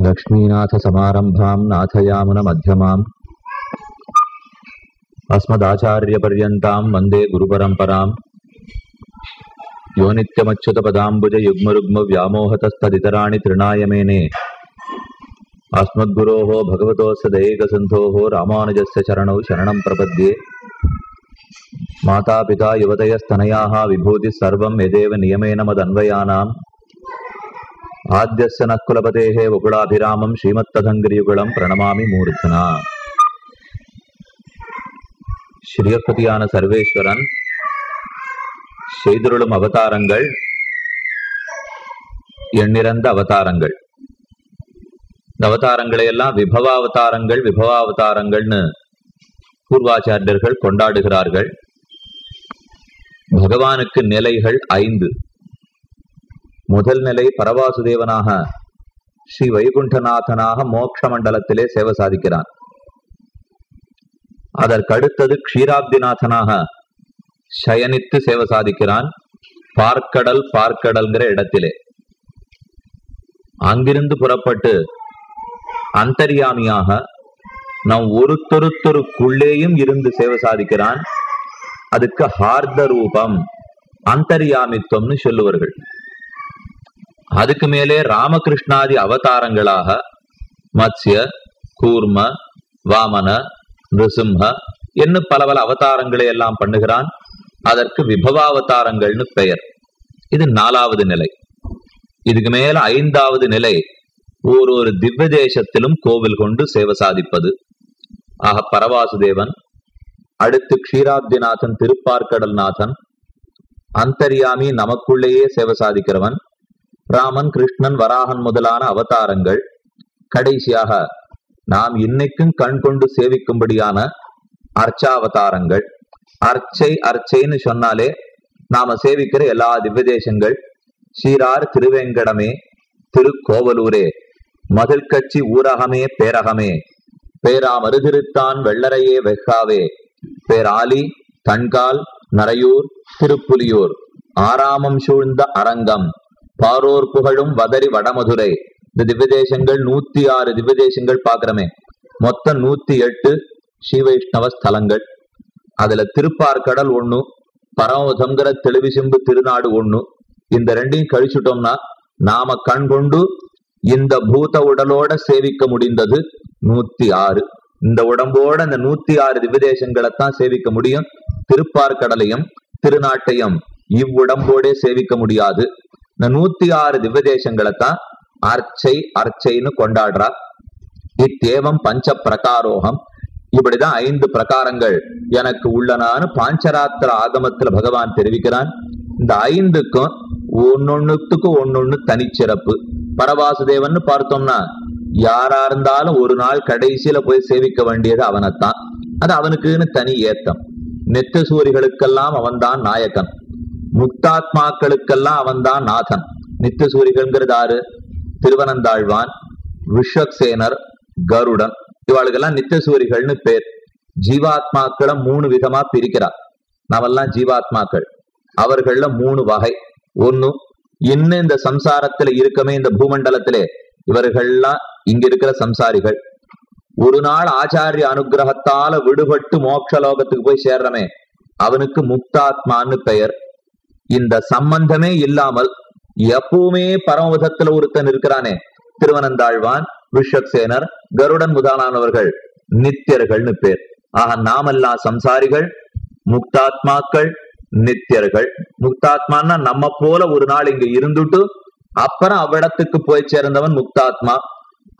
లక్ష్మీనాథ సమారంభాం నాథయామున మధ్యమాం అస్మదాచార్యపర్యంతం వందే గురు పరంపరాం యోనిత్యమచ్యుత గురుపరంపరాం యో నిత్యమచ్యుతపదాంబుజయుగ్మరుగ్మవ్యామోహతస్తదితరాణి తృణాయమేనే అస్మద్గురోః భగవతోస్ దయైకసంధోః రామానుజస్ చరణ శరణం ప్రపద్యే మాతాపితా విభూతిసర్వం యదే యదేవ నియమేన మదన్వయానాం ఆద్యస్య నత్కులపతే ఉగుళాభిరామం శ్రీమత్తధంగిరియుగుళం பிரணமாமி మూర్ధనా ஸ்ரீயப்பதியான சர்வேஸ்வரன் செய்துருளும் அவதாரங்கள் எண்ணிறந்த அவதாரங்கள்। இந்த அவதாரங்களை எல்லாம் விபவாவதாரங்கள் விபவாவதாரங்கள்னு பூர்வாச்சாரியர்கள் கொண்டாடுகிறார்கள். பகவானுக்கு நிலைகள் ஐந்து. முதல் நிலை பரவாசுதேவனாக ஸ்ரீ வைகுண்டநாதனாக மோட்ச மண்டலத்திலே சேவை சாதிக்கிறான். அதற்கடுத்தது க்ஷீராப்திநாதனாக சயனித்து சேவை சாதிக்கிறான். பார்க்கடல் பார்க்கடல்ங்கிற இடத்திலே. அங்கிருந்து புறப்பட்டு அந்தர்யாமியாக நம் ஒருத்தொருத்தருக்குள்ளேயும் இருந்து சேவை சாதிக்கிறான். அதுக்கு ஹார்த ரூபம் அந்தர்யாமித்துவம்னு சொல்லுவார்கள். அதுக்கு மேலே ராமகிருஷ்ணாதி அவதாரங்களாக மத்ய கூர்ம வாமன நிருசிம்ஹ என்ன பல பல அவதாரங்களை எல்லாம் பண்ணுகிறான். அதற்கு விபவாவதாரங்கள்னு பெயர். இது நாலாவது நிலை. இதுக்கு மேல ஐந்தாவது நிலை ஒரு ஒரு திவ்ய தேசத்திலும் கோவில் கொண்டு சேவை சாதிப்பது. ஆக பரவாசுதேவன் அடுத்து க்ஷீராப்திநாதன் திருப்பார்கடல்நாதன் அந்தரியாமி நமக்குள்ளேயே சேவை சாதிக்கிறவன் ராமன் கிருஷ்ணன் வராகன் முதலான அவதாரங்கள் கடைசியாக நாம் இன்னைக்கும் கண் கொண்டு சேவிக்கும்படியான அர்ச்சாவதாரங்கள். அர்ச்சை அர்ச்சைன்னு சொன்னாலே நாம சேவிக்கிற எல்லா திவ்யதேசங்கள். சீரார் திருவேங்கடமே திருக்கோவலூரே மதில் கட்சி ஊரகமே பேரகமே. பேராமருதிருத்தான் வெள்ளரையே வெஹாவே பேராலி தன்கால் நரையூர் திருப்புலியூர் ஆராமம் சூழ்ந்த அரங்கம். பாரோர் புகழும் வதரி வடமதுரை. இந்த திவ்யதேசங்கள் நூத்தி ஆறு திவ்யதேசங்கள் பாக்குறமே மொத்தம் நூத்தி எட்டு ஸ்ரீ வைஷ்ணவ ஸ்தலங்கள். அதுல திருப்பார்கடல் ஒண்ணு பரமதங்கிற தெளிவிசிம்பு திருநாடு ஒண்ணு. இந்த ரெண்டையும் கழிச்சுட்டோம்னா நாம கண் கொண்டு இந்த பூத உடலோட சேவிக்க முடிந்தது நூத்தி ஆறு. இந்த உடம்போட இந்த நூத்தி ஆறு திவ்யதேசங்களைத்தான் சேவிக்க முடியும். திருப்பார்கடலையும் திருநாட்டையும் இவ்வுடம்போடே சேவிக்க முடியாது. இந்த நூத்தி ஆறு திவ்யதேசங்களைத்தான் அர்ச்சை அர்ச்சைன்னு கொண்டாடுறா. இத்தேவம் பஞ்ச பிரகாரோகம் இப்படிதான் ஐந்து பிரகாரங்கள் எனக்கு உள்ளனான்னு பாஞ்சராத்திர ஆகமத்துல பகவான் தெரிவிக்கிறான். இந்த ஐந்துக்கும் ஒன்னொன்னுத்துக்கும் ஒன்னொன்னு தனிச்சிறப்பு. பரவாசுதேவன் பார்த்தோம்னா யாரா இருந்தாலும் ஒரு நாள் கடைசியில போய் சேவிக்க வேண்டியது அவனைத்தான். அது அவனுக்குன்னு தனி ஏத்தம். நெத்த சூரிகளுக்கெல்லாம் அவன்தான் நாயகன். முக்தாத்மாக்களுக்கெல்லாம் அவன்தான் நாதன். நித்திய சூரிகள்ங்கிறது ஆறு? திருவனந்தாழ்வான் விஸ்வக்சேனர் கருடன். இவாளுக்கெல்லாம் நித்திய சூரிகள்னு பேர். ஜீவாத்மாக்களை மூணு விதமா பிரிக்கிறார். நாமெல்லாம் ஜீவாத்மாக்கள். அவர்கள்ல மூணு வகை. ஒன்னு இன்னும் இந்த சம்சாரத்துல இருக்கமே இந்த பூமண்டலத்திலே இவர்கள்லாம் இங்க இருக்கிற சம்சாரிகள். ஒரு நாள் ஆச்சாரிய அனுகிரகத்தால விடுபட்டு மோட்ச லோகத்துக்கு போய் சேர்றமே. அவனுக்கு முக்தாத்மான்னு பெயர். இந்த சம்பந்தமே இல்லாமல் எப்பவுமே பரமபதத்துல ஒருத்தன் இருக்கிறானே. திருவனந்தாழ்வான் விஸ்வக்சேனர் கருடன் முதலானவர்கள் நித்தியர்கள்னு பேர். ஆக நாமெல்லாம் சம்சாரிகள் முக்தாத்மாக்கள் நித்தியர்கள். முக்தாத்மான்னா நம்ம போல ஒரு நாள் இங்க இருந்துட்டு அப்புறம் அவ்விடத்துக்கு போய் சேர்ந்தவன் முக்தாத்மா.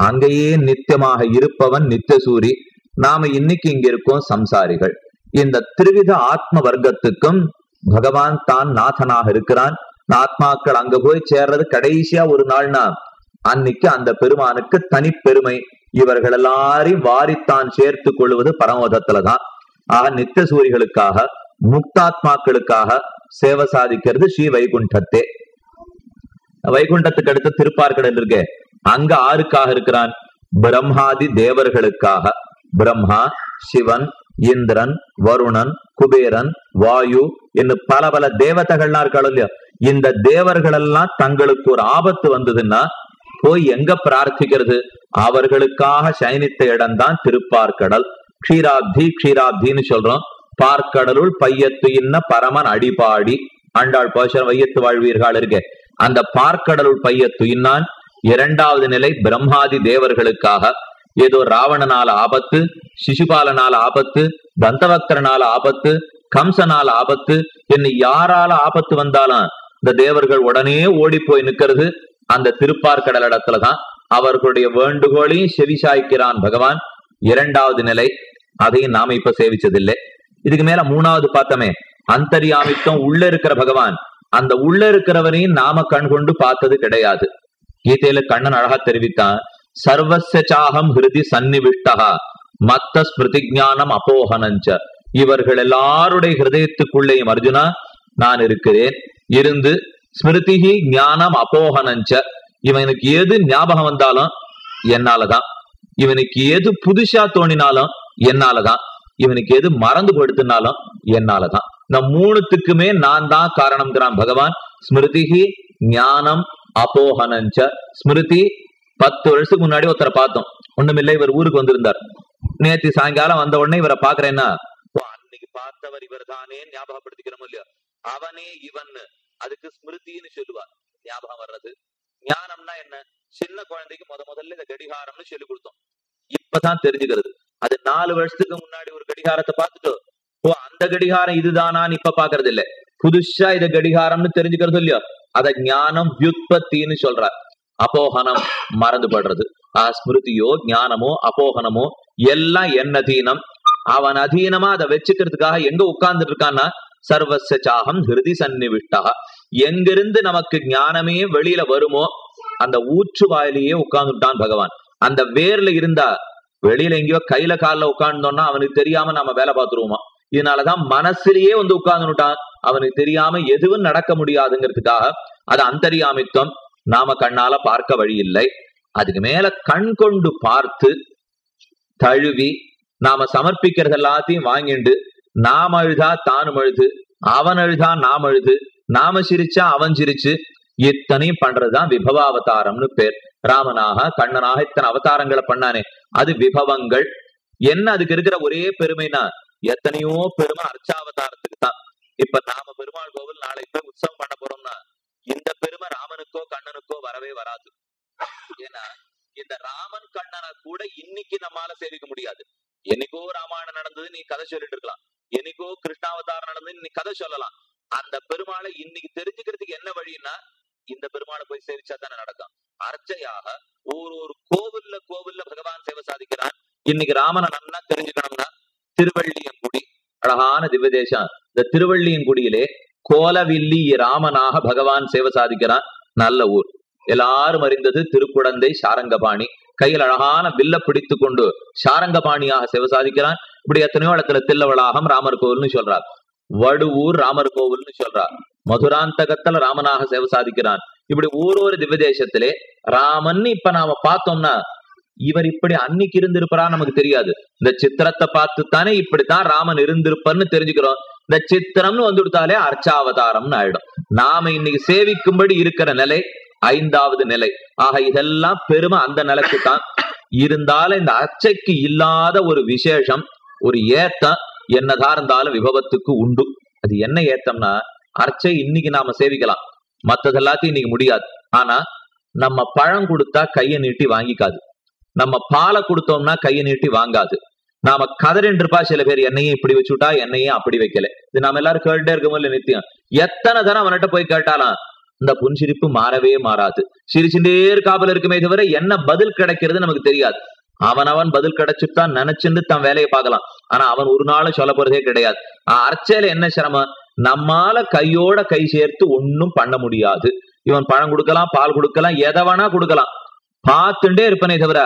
அங்கேயே நித்தியமாக இருப்பவன் நித்தியசூரி. நாம இன்னைக்கு இங்க இருக்கோம் சம்சாரிகள். இந்த திருவித ஆத்ம வர்க்கத்துக்கும் பகவான் தான் நாதனாக இருக்கிறான். ஆத்மாக்கள் அங்க போய் சேர்றது கடைசியா ஒரு நாள்னா அன்னைக்கு அந்த பெருமானுக்கு தனிப்பெருமை. இவர்கள் எல்லாரையும் வாரித்தான் சேர்த்து கொள்வது பரமோதத்துலதான் ஆக நித்த சூரிகளுக்காக முக்தாத்மாக்களுக்காக சேவை சாதிக்கிறது ஸ்ரீ வைகுண்டத்தே. வைகுண்டத்துக்கு அடுத்த திருப்பார்கடல் இருக்கு அங்க ஆருக்காக இருக்கிறான். பிரம்மாதி தேவர்களுக்காக. பிரம்மா சிவன் இந்திரன் வருணன் குபேரன் வாயு இன்னும் பல பல தேவதைகள்லாம் இருக்காளோ இல்லையா இந்த தேவர்கள் எல்லாம் தங்களுக்கு ஒரு ஆபத்து வந்ததுன்னா போய் எங்க பிரார்த்திக்கிறது? அவர்களுக்காக சயனித்த இடம்தான் திருப்பார்கடல். க்ஷீராப்தி க்ஷீராப்தின்னு சொல்றோம். பார்க்கடலுள் பையத்து இன்ன பரமன் அடிபாடி. ஆண்டாள் பாஷன் வையத்து வாழ்வீர்கள் இருக்கே. அந்த பார்க்கடலுள் பையத்து இன்னான் இரண்டாவது நிலை பிரம்மாதி தேவர்களுக்காக. ஏதோ ராவணனால ஆபத்து சிசுபாலனால ஆபத்து தந்தவக்கரனால ஆபத்து கம்சனால ஆபத்து என்ன யாரால ஆபத்து வந்தாலும் இந்த தேவர்கள் உடனே ஓடி போய் நிக்கிறது அந்த திருப்பார்கடல் இடத்துலதான் அவர்களுடைய வேண்டுகோளையும் செவிசாய்க்கிறான் பகவான். இரண்டாவது நிலை அதையும் நாம இப்ப சேவிச்சதில்லை. இதுக்கு மேல மூணாவது பார்த்தோமே அந்தரியாமித்தம் உள்ள இருக்கிற பகவான். அந்த உள்ள இருக்கிறவரையும் நாம கண் கொண்டு பார்த்தது கிடையாது. கீதையில கண்ணன் அழகா தெரிவித்தான் சர்வச சாகம் ஹிருதி சந்நிவிஷ்டா மத்த ஸ்மிருதி ஞானம் அப்போகனஞ்ச. இவர்கள் எல்லாருடைய ஹிருதயத்துக்குள்ளேயும் அர்ஜுனா நான் இருக்கிறேன். இருந்து ஸ்மிருதிகி ஞானம் அப்போகனஞ்ச. இவனுக்கு எது ஞாபகம் வந்தாலும் என்னாலதான். இவனுக்கு எது புதுசா தோணினாலும் என்னாலதான். இவனுக்கு எது மறந்து படுத்தினாலும் என்னாலதான். இந்த மூணுத்துக்குமே நான் தான் காரணம்ங்கிறான் பகவான். ஸ்மிருதிகி ஞானம் அப்போகனஞ்ச. ஸ்மிருதி பத்து வருஷத்துக்கு முன்னாடி ஒருத்தரை பார்த்தோம். ஒண்ணுமில்லை இவர் ஊருக்கு வந்திருந்தார். நேற்று சாயங்காலம் வந்த உடனே இவரை பாக்குறேன்னா "ஓ, அன்னைக்கு பார்த்தவர் இவர் தானே ஞாபகப்படுத்திக்கிறோம் இல்லையோ? அவனே இவன் அதுக்கு ஸ்மிருதின்னு சொல்லுவார். ஞாபகம் வர்றது? ஞானம்னா என்ன? சின்ன குழந்தைக்கு முத முதல்ல இந்த கடிகாரம்னு சொல்லி கொடுத்தோம். இப்பதான் தெரிஞ்சுக்கிறது. அது நாலு வருஷத்துக்கு முன்னாடி ஒரு கடிகாரத்தை பார்த்துட்டு ஓ அந்த கடிகாரம் இதுதானான்னு இப்ப பாக்குறது இல்ல புதுசா இத கடிகாரம்னு தெரிஞ்சுக்கிறது இல்லையோ? அத ஞானம் வியுற்பத்தின்னு சொல்றார். அபோகனம் மறந்துபடுறது. ஸ்மிருதியோ ஞானமோ அபோகனமோ எல்லாம் என் அதீனம் அவன் அதீனமா அதை வச்சுக்கிறதுக்காக எங்க உட்கார்ந்துட்டு இருக்கான்னா சர்வச சாகம் ஹிருதி சந்நிவிஷ்டா. எங்கிருந்து நமக்கு ஞானமே வெளியில வருமோ அந்த ஊற்று வாயிலேயே உட்கார்ந்துட்டான் பகவான். அந்த வேர்ல இருந்தா வெளியில எங்கேயோ கையில கால்ல உட்கார்ந்தோம்னா அவனுக்கு தெரியாம நம்ம வேலை பார்த்துருவோமா? இதனாலதான் மனசுலயே வந்து உட்கார்ந்துட்டான். அவனுக்கு தெரியாம எதுவும் நடக்க முடியாதுங்கிறதுக்காக அது அந்தரியாமித்துவம் நாம கண்ணால பார்க்க வழி இல்லை. அதுக்கு மேல கண் கொண்டு பார்த்து தழுவி நாம சமர்ப்பிக்கிறது எல்லாத்தையும் வாங்கிண்டு நாம் அழுதா தானும் அழுது அவன் அழுதா நாம் அழுது நாம சிரிச்சா அவன் சிரிச்சு இத்தனையும் பண்றதுதான் விபவாவதாரம்னு பேர். ராமனாக கண்ணனாக இத்தனை அவதாரங்களை பண்ணானே. அது விபவங்கள். என்ன அதுக்கு இருக்கிற ஒரே பெருமைனா எத்தனையோ பெருமை அர்ச்சாவதாரத்துக்கு தான். இப்ப நாம பெருமாள் கோவில் நாளைக்கு போய் உற்சவம் பண்ண போறோம்னா இந்த பெருமை ராமனுக்கோ கண்ணனுக்கோ வரவே வராது. ஏன்னா இந்த ராமன் கண்ணனை கூட இன்னைக்கு நம்மால சேவிக்க முடியாது. என்னைக்கோ ராமாயணம் நடந்தது நீ கதை சொல்லிட்டு இருக்கலாம். என்னைக்கோ கிருஷ்ணாவதாரம் நடந்தது நீ கதை சொல்லலாம். அந்த பெருமாளை இன்னைக்கு தெரிஞ்சுக்கிறதுக்கு என்ன வழின்னா இந்த பெருமாளை போய் சேவிச்சா தானே நடக்கும். அர்ச்சையாக ஒரு ஒரு கோவில்ல கோவில்ல பகவான் சேவை சாதிக்கிறான் இன்னைக்கு ராமனை நன்னா தெரிஞ்சுக்கணும்னா திருவள்ளியங்குடி அழகான திவ்யதேசம். இந்த திருவள்ளியங்குடியிலே கோலவில்லி ராமனாக பகவான் சேவை சாதிக்கிறான். நல்ல ஊர். எல்லாரும் அறிந்தது திருக்குடந்தை சாரங்கபாணி. கையில் அழகான வில்ல பிடித்து கொண்டு சாரங்கபாணியாக சேவை சாதிக்கிறான். இப்படி எத்தனையோ இடத்துல தில்லவளாகம் ராமர் கோவில்னு சொல்றார். வடுவூர் ராமர் கோவில்னு சொல்றார். மதுராந்தகத்துல ராமனாக சேவை சாதிக்கிறான். இப்படி ஊரொரு திவ்ய தேசத்திலே ராமன் இப்ப நாம பார்த்தோம்னா இவர் இப்படி அன்னைக்கு இருந்திருப்பாரா நமக்கு தெரியாது. இந்த சித்திரத்தை பார்த்து தானே இப்படித்தான் ராமன் இருந்திருப்பார்னு தெரிஞ்சுக்கிறோம். இந்த சித்திரம்னு வந்துவிட்டாலே அர்ச்சாவதாரம்னு ஆயிடும். நாம இன்னைக்கு சேவிக்கும்படி இருக்கிற நிலை ஐந்தாவது நிலை. ஆக இதெல்லாம் பெருமை அந்த நிலைக்கு தான் இருந்தாலும் இந்த அர்ச்சைக்கு இல்லாத ஒரு விசேஷம் ஒரு ஏத்தம் என்னதான் இருந்தாலும் விபவத்துக்கு உண்டு. அது என்ன ஏத்தம்னா அர்ச்சை இன்னைக்கு நாம சேவிக்கலாம். மத்தது எல்லாத்தையும் இன்னைக்கு முடியாது. ஆனா நம்ம பழம் கொடுத்தா கையை நீட்டி வாங்கிக்காது. நம்ம பாலை கொடுத்தோம்னா கையை நீட்டி வாங்காது. நாம கதறின் இருப்பா சில பேர் என்னையும் இப்படி வச்சுட்டா என்னையும் அப்படி வைக்கல. இது நாம எல்லாரும் கேட்டுட்டே இருக்கோம் இல்ல நித்தியம். எத்தனை தரம் அவன்கிட்ட போய் கேட்டாலாம் இந்த புன்சிரிப்பு மாறவே மாறாது. சிரிச்சுட்டே இருக்காப்புல இருக்குமே தவிர என்ன பதில் கிடைக்கிறது நமக்கு தெரியாது. அவன் அவன் பதில் கிடைச்சுட்டான் நினைச்சுட்டு தன் வேலையை பார்க்கலாம். ஆனா அவன் ஒரு நாளும் சொல்ல போறதே கிடையாது. அர்ச்சையில என்ன சிரமம்? நம்மால கையோட கை சேர்த்து ஒன்னும் பண்ண முடியாது. இவன் பழம் கொடுக்கலாம் பால் கொடுக்கலாம் எதை வேணா கொடுக்கலாம். பார்த்துட்டே இருப்பனே தவிர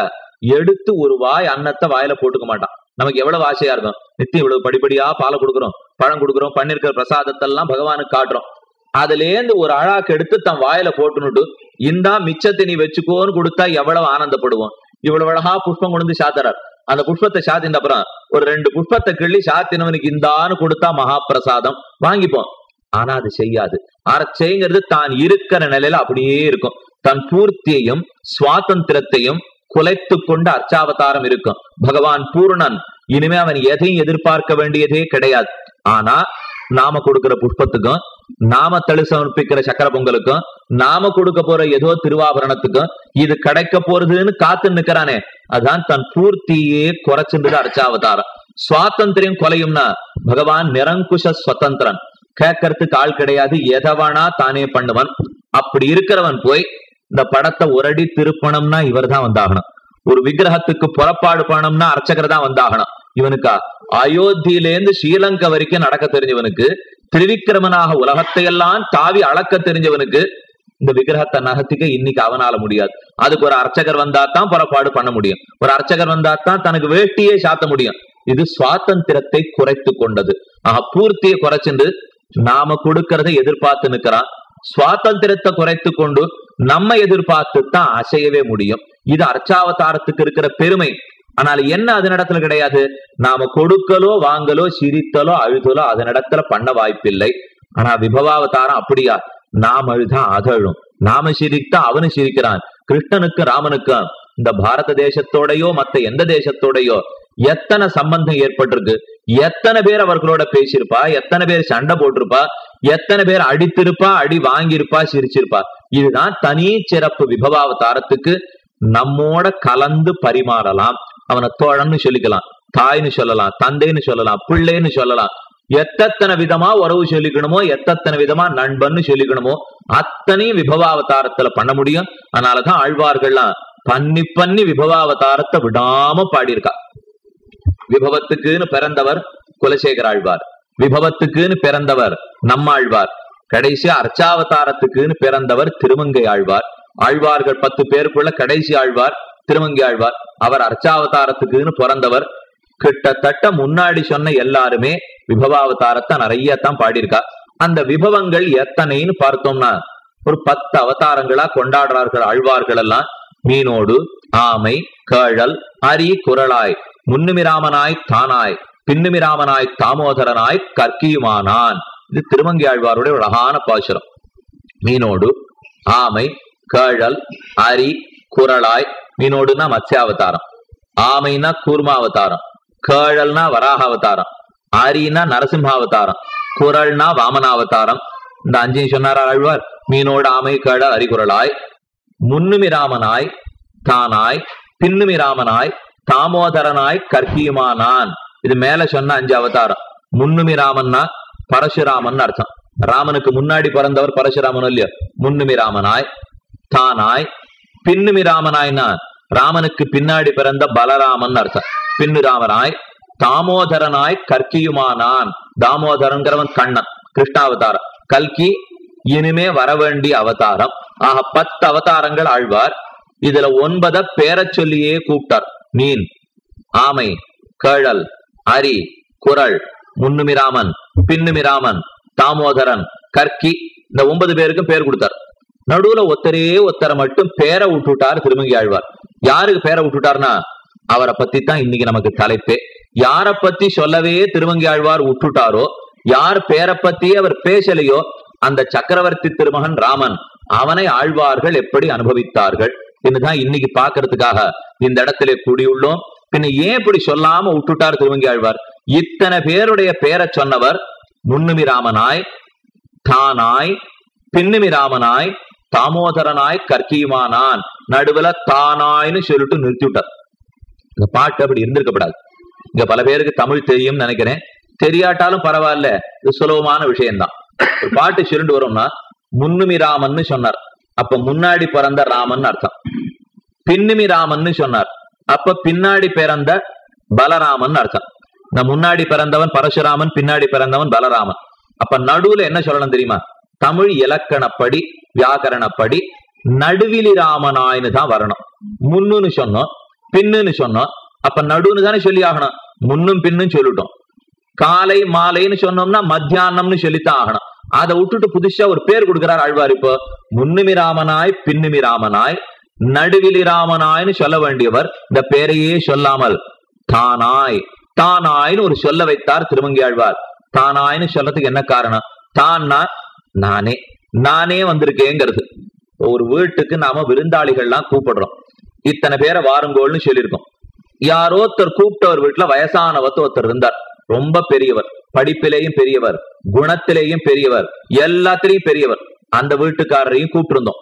எடுத்து ஒரு வாய் அன்னத்தை வாயில போட்டுக்க மாட்டான். நமக்கு எவ்வளவு ஆசையா இருக்கும்? நித்தியம் இவ்வளவு படிப்படியா பாலை கொடுக்குறோம். பழம் கொடுக்குறோம். பண்ணிருக்கிற பிரசாதத்தெல்லாம் பகவானுக்கு காட்டுறோம். அதுல இருந்து ஒரு அழாக்கு எடுத்து தன் வாயில போட்டுனுட்டு இந்தா மிச்சத்தை நீ வச்சுக்கோன்னு கொடுத்தா எவ்வளவு ஆனந்தப்படுவோம். இவ்வளவு அழகா புஷ்பம் கொண்டு சாத்துறார். அந்த புஷ்பத்தை சாத்தின அப்புறம் ஒரு ரெண்டு புஷ்பத்தை கிள்ளி சாத்தினவனுக்கு இந்தான்னு கொடுத்தா மகா பிரசாதம் வாங்கிப்போம். ஆனா அது செய்யாது. அரைச்சைங்கிறது தான் இருக்கிற நிலையில அப்படியே இருக்கும். தன் பூர்த்தியையும் சுவாதந்திரத்தையும் குலைத்து கொண்ட அர்ச்சாவதாரம் இருக்கும். பகவான் பூர்ணன். இனிமே அவன் எதையும் எதிர்பார்க்க வேண்டியதே கிடையாது. ஆனா நாம கொடுக்கிற புஷ்பத்துக்கும் நாம தழு சமர்ப்பிக்கிற சக்கர பொங்கலுக்கும் நாம கொடுக்க போற ஏதோ திருவாபரணத்துக்கும் இது கிடைக்க போறதுன்னு காத்து நிக்கிறானே. அதான் தன் பூர்த்தியே குறைச்சின்றது அர்ச்சாவதாரம். சுவாதந்திரம் கொலையும்னா பகவான் நிரங்குஷ சுதந்திரன் கேட்கறதுக்கு ஆள் கிடையாது. எதவானா தானே பண்ணுவன். அப்படி இருக்கிறவன் போய் இந்த படத்தை ஒரடி திருப்பணம்னா இவர் தான் வந்தாகணும். ஒரு விக்கிரகத்துக்கு புறப்பாடு பண்ணணும்னா அர்ச்சகர் தான் வந்தாகணும். இவனுக்கா? அயோத்தியிலேருந்து ஸ்ரீலங்கா வரைக்கும் நடக்க தெரிஞ்சவனுக்கு திரிவிக்கிரமனாக உலகத்தையெல்லாம் தாவி அளக்க தெரிஞ்சவனுக்கு இந்த விக்கிரகத்தை நகர்த்திக்க இன்னைக்கு அவனால முடியாது. அதுக்கு ஒரு அர்ச்சகர் வந்தா தான் புறப்பாடு பண்ண முடியும். ஒரு அர்ச்சகர் வந்தா தான் தனக்கு வேட்டியே சாத்த முடியும். இது சுவாதந்திரத்தை குறைத்து கொண்டது. ஆஹ் பூர்த்தியை குறைச்சிண்டு நாம கொடுக்கறதை எதிர்பார்த்து நிக்கிறான் சுவாதந்திரத்தை குறைத்து கொண்டு நம்ம எதிர்பார்த்து தான் அசையவே முடியும். இது அர்ச்சாவதாரத்துக்கு இருக்கிற பெருமை. ஆனால் என்ன அதனிடத்துல கிடையாது? நாம கொடுக்கலோ வாங்கலோ சிரித்தலோ அழுதலோ அதனிடத்துல பண்ண வாய்ப்பில்லை. ஆனா விபவாவதாரம் அப்படியா? நாம் அழுதா அதழும் நாம சிரித்தா அவனு சிரிக்கிறான். கிருஷ்ணனுக்கு ராமனுக்கும் இந்த பாரத தேசத்தோடையோ மத்த எந்த தேசத்தோடையோ எத்தனை சம்பந்தம் ஏற்பட்டிருக்கு? எத்தனை பேர் அவர்களோட பேசியிருப்பா? எத்தனை பேர் சண்டை போட்டிருப்பா? எத்தனை பேர் அடித்திருப்பா அடி வாங்கியிருப்பா சிரிச்சிருப்பா. இதுதான் தனி சிறப்பு விபவாவதாரத்துக்கு நம்மோட கலந்து பரிமாறலாம். அவனை தோழன்னு சொல்லிக்கலாம் தாய்னு சொல்லலாம் தந்தைன்னு சொல்லலாம் பிள்ளைன்னு சொல்லலாம். எத்தனை விதமா உறவு சொல்லிக்கணுமோ எத்தனை விதமா நண்பன்னு சொல்லிக்கணுமோ அத்தனையும் விபவாவதாரத்துல பண்ண முடியும். அதனாலதான் ஆழ்வார்கள்லாம் பண்ணி பண்ணி விபவாவதாரத்தை விடாம பாடியிருக்கா. விபவத்துக்குன்னு பிறந்தவர் குலசேகர ஆழ்வார். விபவத்துக்குன்னு பிறந்தவர் நம்மாழ்வார். கடைசி அர்ச்சாவதாரத்துக்குன்னு பிறந்தவர் திருமங்கை ஆழ்வார். ஆழ்வார்கள் பத்து பேருக்குள்ள கடைசி ஆழ்வார் திருமங்கை ஆழ்வார். அவர் அர்ச்சாவதாரத்துக்குன்னு பிறந்தவர். கிட்டத்தட்ட முன்னாடி சொன்ன எல்லாருமே விபவாவதாரத்தை நிறைய தான் பாடியிருக்கா. அந்த விபவங்கள் எத்தனைன்னு பார்த்தோம்னா ஒரு பத்து அவதாரங்களா கொண்டாடுறார்கள் ஆழ்வார்கள் எல்லாம். மீனோடு ஆமை கேழல் அரி குரலாய் முன்னுமிராமனாய் தானாய். பின்னுமிராமனாய் தாமோதரனாய் கற்கியுமானான் இது திருமங்கியாழ்வாருடைய அழகான பாசுரம். மீனோடு ஆமை கேழல் அரி குரலாய் மீனோடுனா மத்ஸ்யாவதாரம். ஆமைனா கூர்மாவதாரம். கேழல்னா வராகாவதாரம். அவதாரம் நரசிம்ஹாவதாரம். குரல்னா வாமனாவதாரம். இந்த அஞ்சையும் சொன்னார் ஆழ்வார்? மீனோடு ஆமை கேழல் அரிகுரலாய் முன்னுமிராமனாய் தானாய் பின்னுமிராமனாய் தாமோதரனாய் கற்கியுமானான் இது மேல சொன்ன அஞ்சு அவதாரம். முன்னுமி ராமன்னா பரசுராமன் அர்த்தம். ராமனுக்கு முன்னாடி பிறந்தவர் பரசுராமன் இல்லையோ? முன்னுமிராமனாய் தானாய் பின்னுமி ராமனாய்னா ராமனுக்கு பின்னாடி பிறந்த பலராமன் அர்த்தம். பின்னு ராமனாய் தாமோதரனாய் கற்கியுமானான். தாமோதரன்கிறவன் கண்ணன் கிருஷ்ணாவதாரம். கல்கி இனிமே வரவேண்டிய அவதாரம். ஆக பத்து அவதாரங்கள் ஆழ்வார். இதுல ஒன்பத பேரச் சொல்லியே கூப்பிட்டார். மீன் ஆமை கேழல் அரி குரல் முன்னுமிராமன் பின்னுமிராமன் தாமோதரன் கற்கி இந்த ஒன்பது பேருக்கும் பேர் கொடுத்தார். நடுவுல ஒத்தரே ஒத்தரை மட்டும் பேரை விட்டுட்டார் திருமங்கி ஆழ்வார் யாருக்கு பேரை விட்டுட்டார்னா அவரை பத்தி தான் இன்னைக்கு நமக்கு தலைப்பே. யார பத்தி சொல்லவே திருமங்கி ஆழ்வார் விட்டுட்டாரோ யார் பேரை பத்தி அவர் பேசலையோ அந்த சக்கரவர்த்தி திருமகன் ராமன் அவனை ஆழ்வார்கள் எப்படி அனுபவித்தார்கள்? என்னதான் இன்னைக்கு பாக்குறதுக்காக இந்த இடத்திலே கூடியுள்ளோம். பின்ன ஏன் இப்படி சொல்லாம விட்டுட்டார் திருவங்கி ஆழ்வார் இத்தனை பேருடைய பேரை சொன்னவர் முன்னுமி ராமனாய் தானாய் பின்னுமி ராமனாய் தாமோதரனாய் கற்கியுமானான் நடுவுல தானாய்னு சொல்லிட்டு நிறுத்தி விட்டார் இந்த பாட்டு அப்படி இருந்திருக்கப்படாது. இங்க பல பேருக்கு தமிழ் தெரியும் நினைக்கிறேன். தெரியாட்டாலும் பரவாயில்ல இது சுலபமான விஷயம்தான். ஒரு பாட்டு சுருண்டு வரும்னா முன்னுமி ராமன் சொன்னார். அப்ப முன்னாடி பிறந்த ராமன் அர்த்தம். பின்னுமி ராமன் சொன்னார். அப்ப பின்னாடி பிறந்த பலராமன் அர்த்தம். நான் முன்னாடி பிறந்தவன் பரசுராமன் பின்னாடி பிறந்தவன் பலராமன். அப்ப நடுவுல என்ன சொல்லணும் தெரியுமா? தமிழ் இலக்கணப்படி வியாக்கரணப்படி நடுவிலி ராமனாய்னு தான் வரணும். முன்னுன்னு சொன்னோம் பின்னுன்னு சொன்னோம். அப்ப நடுன்னு தானே சொல்லி ஆகணும். முன்னும் பின்னும் சொல்லிட்டோம். காலை மாலைன்னு சொன்னோம்னா மத்தியானம்னு சொல்லித்தான் ஆகணும். அதை விட்டுட்டு புதுசா ஒரு பேர் கொடுக்கிறார் ஆழ்வார் இப்போ. முன்னுமி ராமனாய் பின்னுமி ராமனாய் நடுவிலிராமனாய்னு சொல்ல வேண்டியவர். இந்த பேரையே சொல்லாமல் தானாய் தானாய்னு ஒரு சொல்ல வைத்தார் திருமங்கி ஆழ்வார் தானாய்னு சொல்லறதுக்கு என்ன காரணம்? தான்னா நானே நானே வந்திருக்கேங்கிறது. ஒரு வீட்டுக்கு நாம விருந்தாளிகள்லாம் கூப்பிடுறோம். இத்தனை பேரை வாருங்கோல்னு சொல்லியிருக்கோம். யாரோ ஒருத்தர் கூப்பிட்டவர் வீட்டுல வயசானவத்து ஒருத்தர் இருந்தார். ரொம்ப பெரியவர் படிப்பிலேயும் பெரியவர் குணத்திலேயும் பெரியவர் எல்லாத்திலையும் பெரியவர். அந்த வீட்டுக்காரரையும் கூப்பிட்டு இருந்தோம்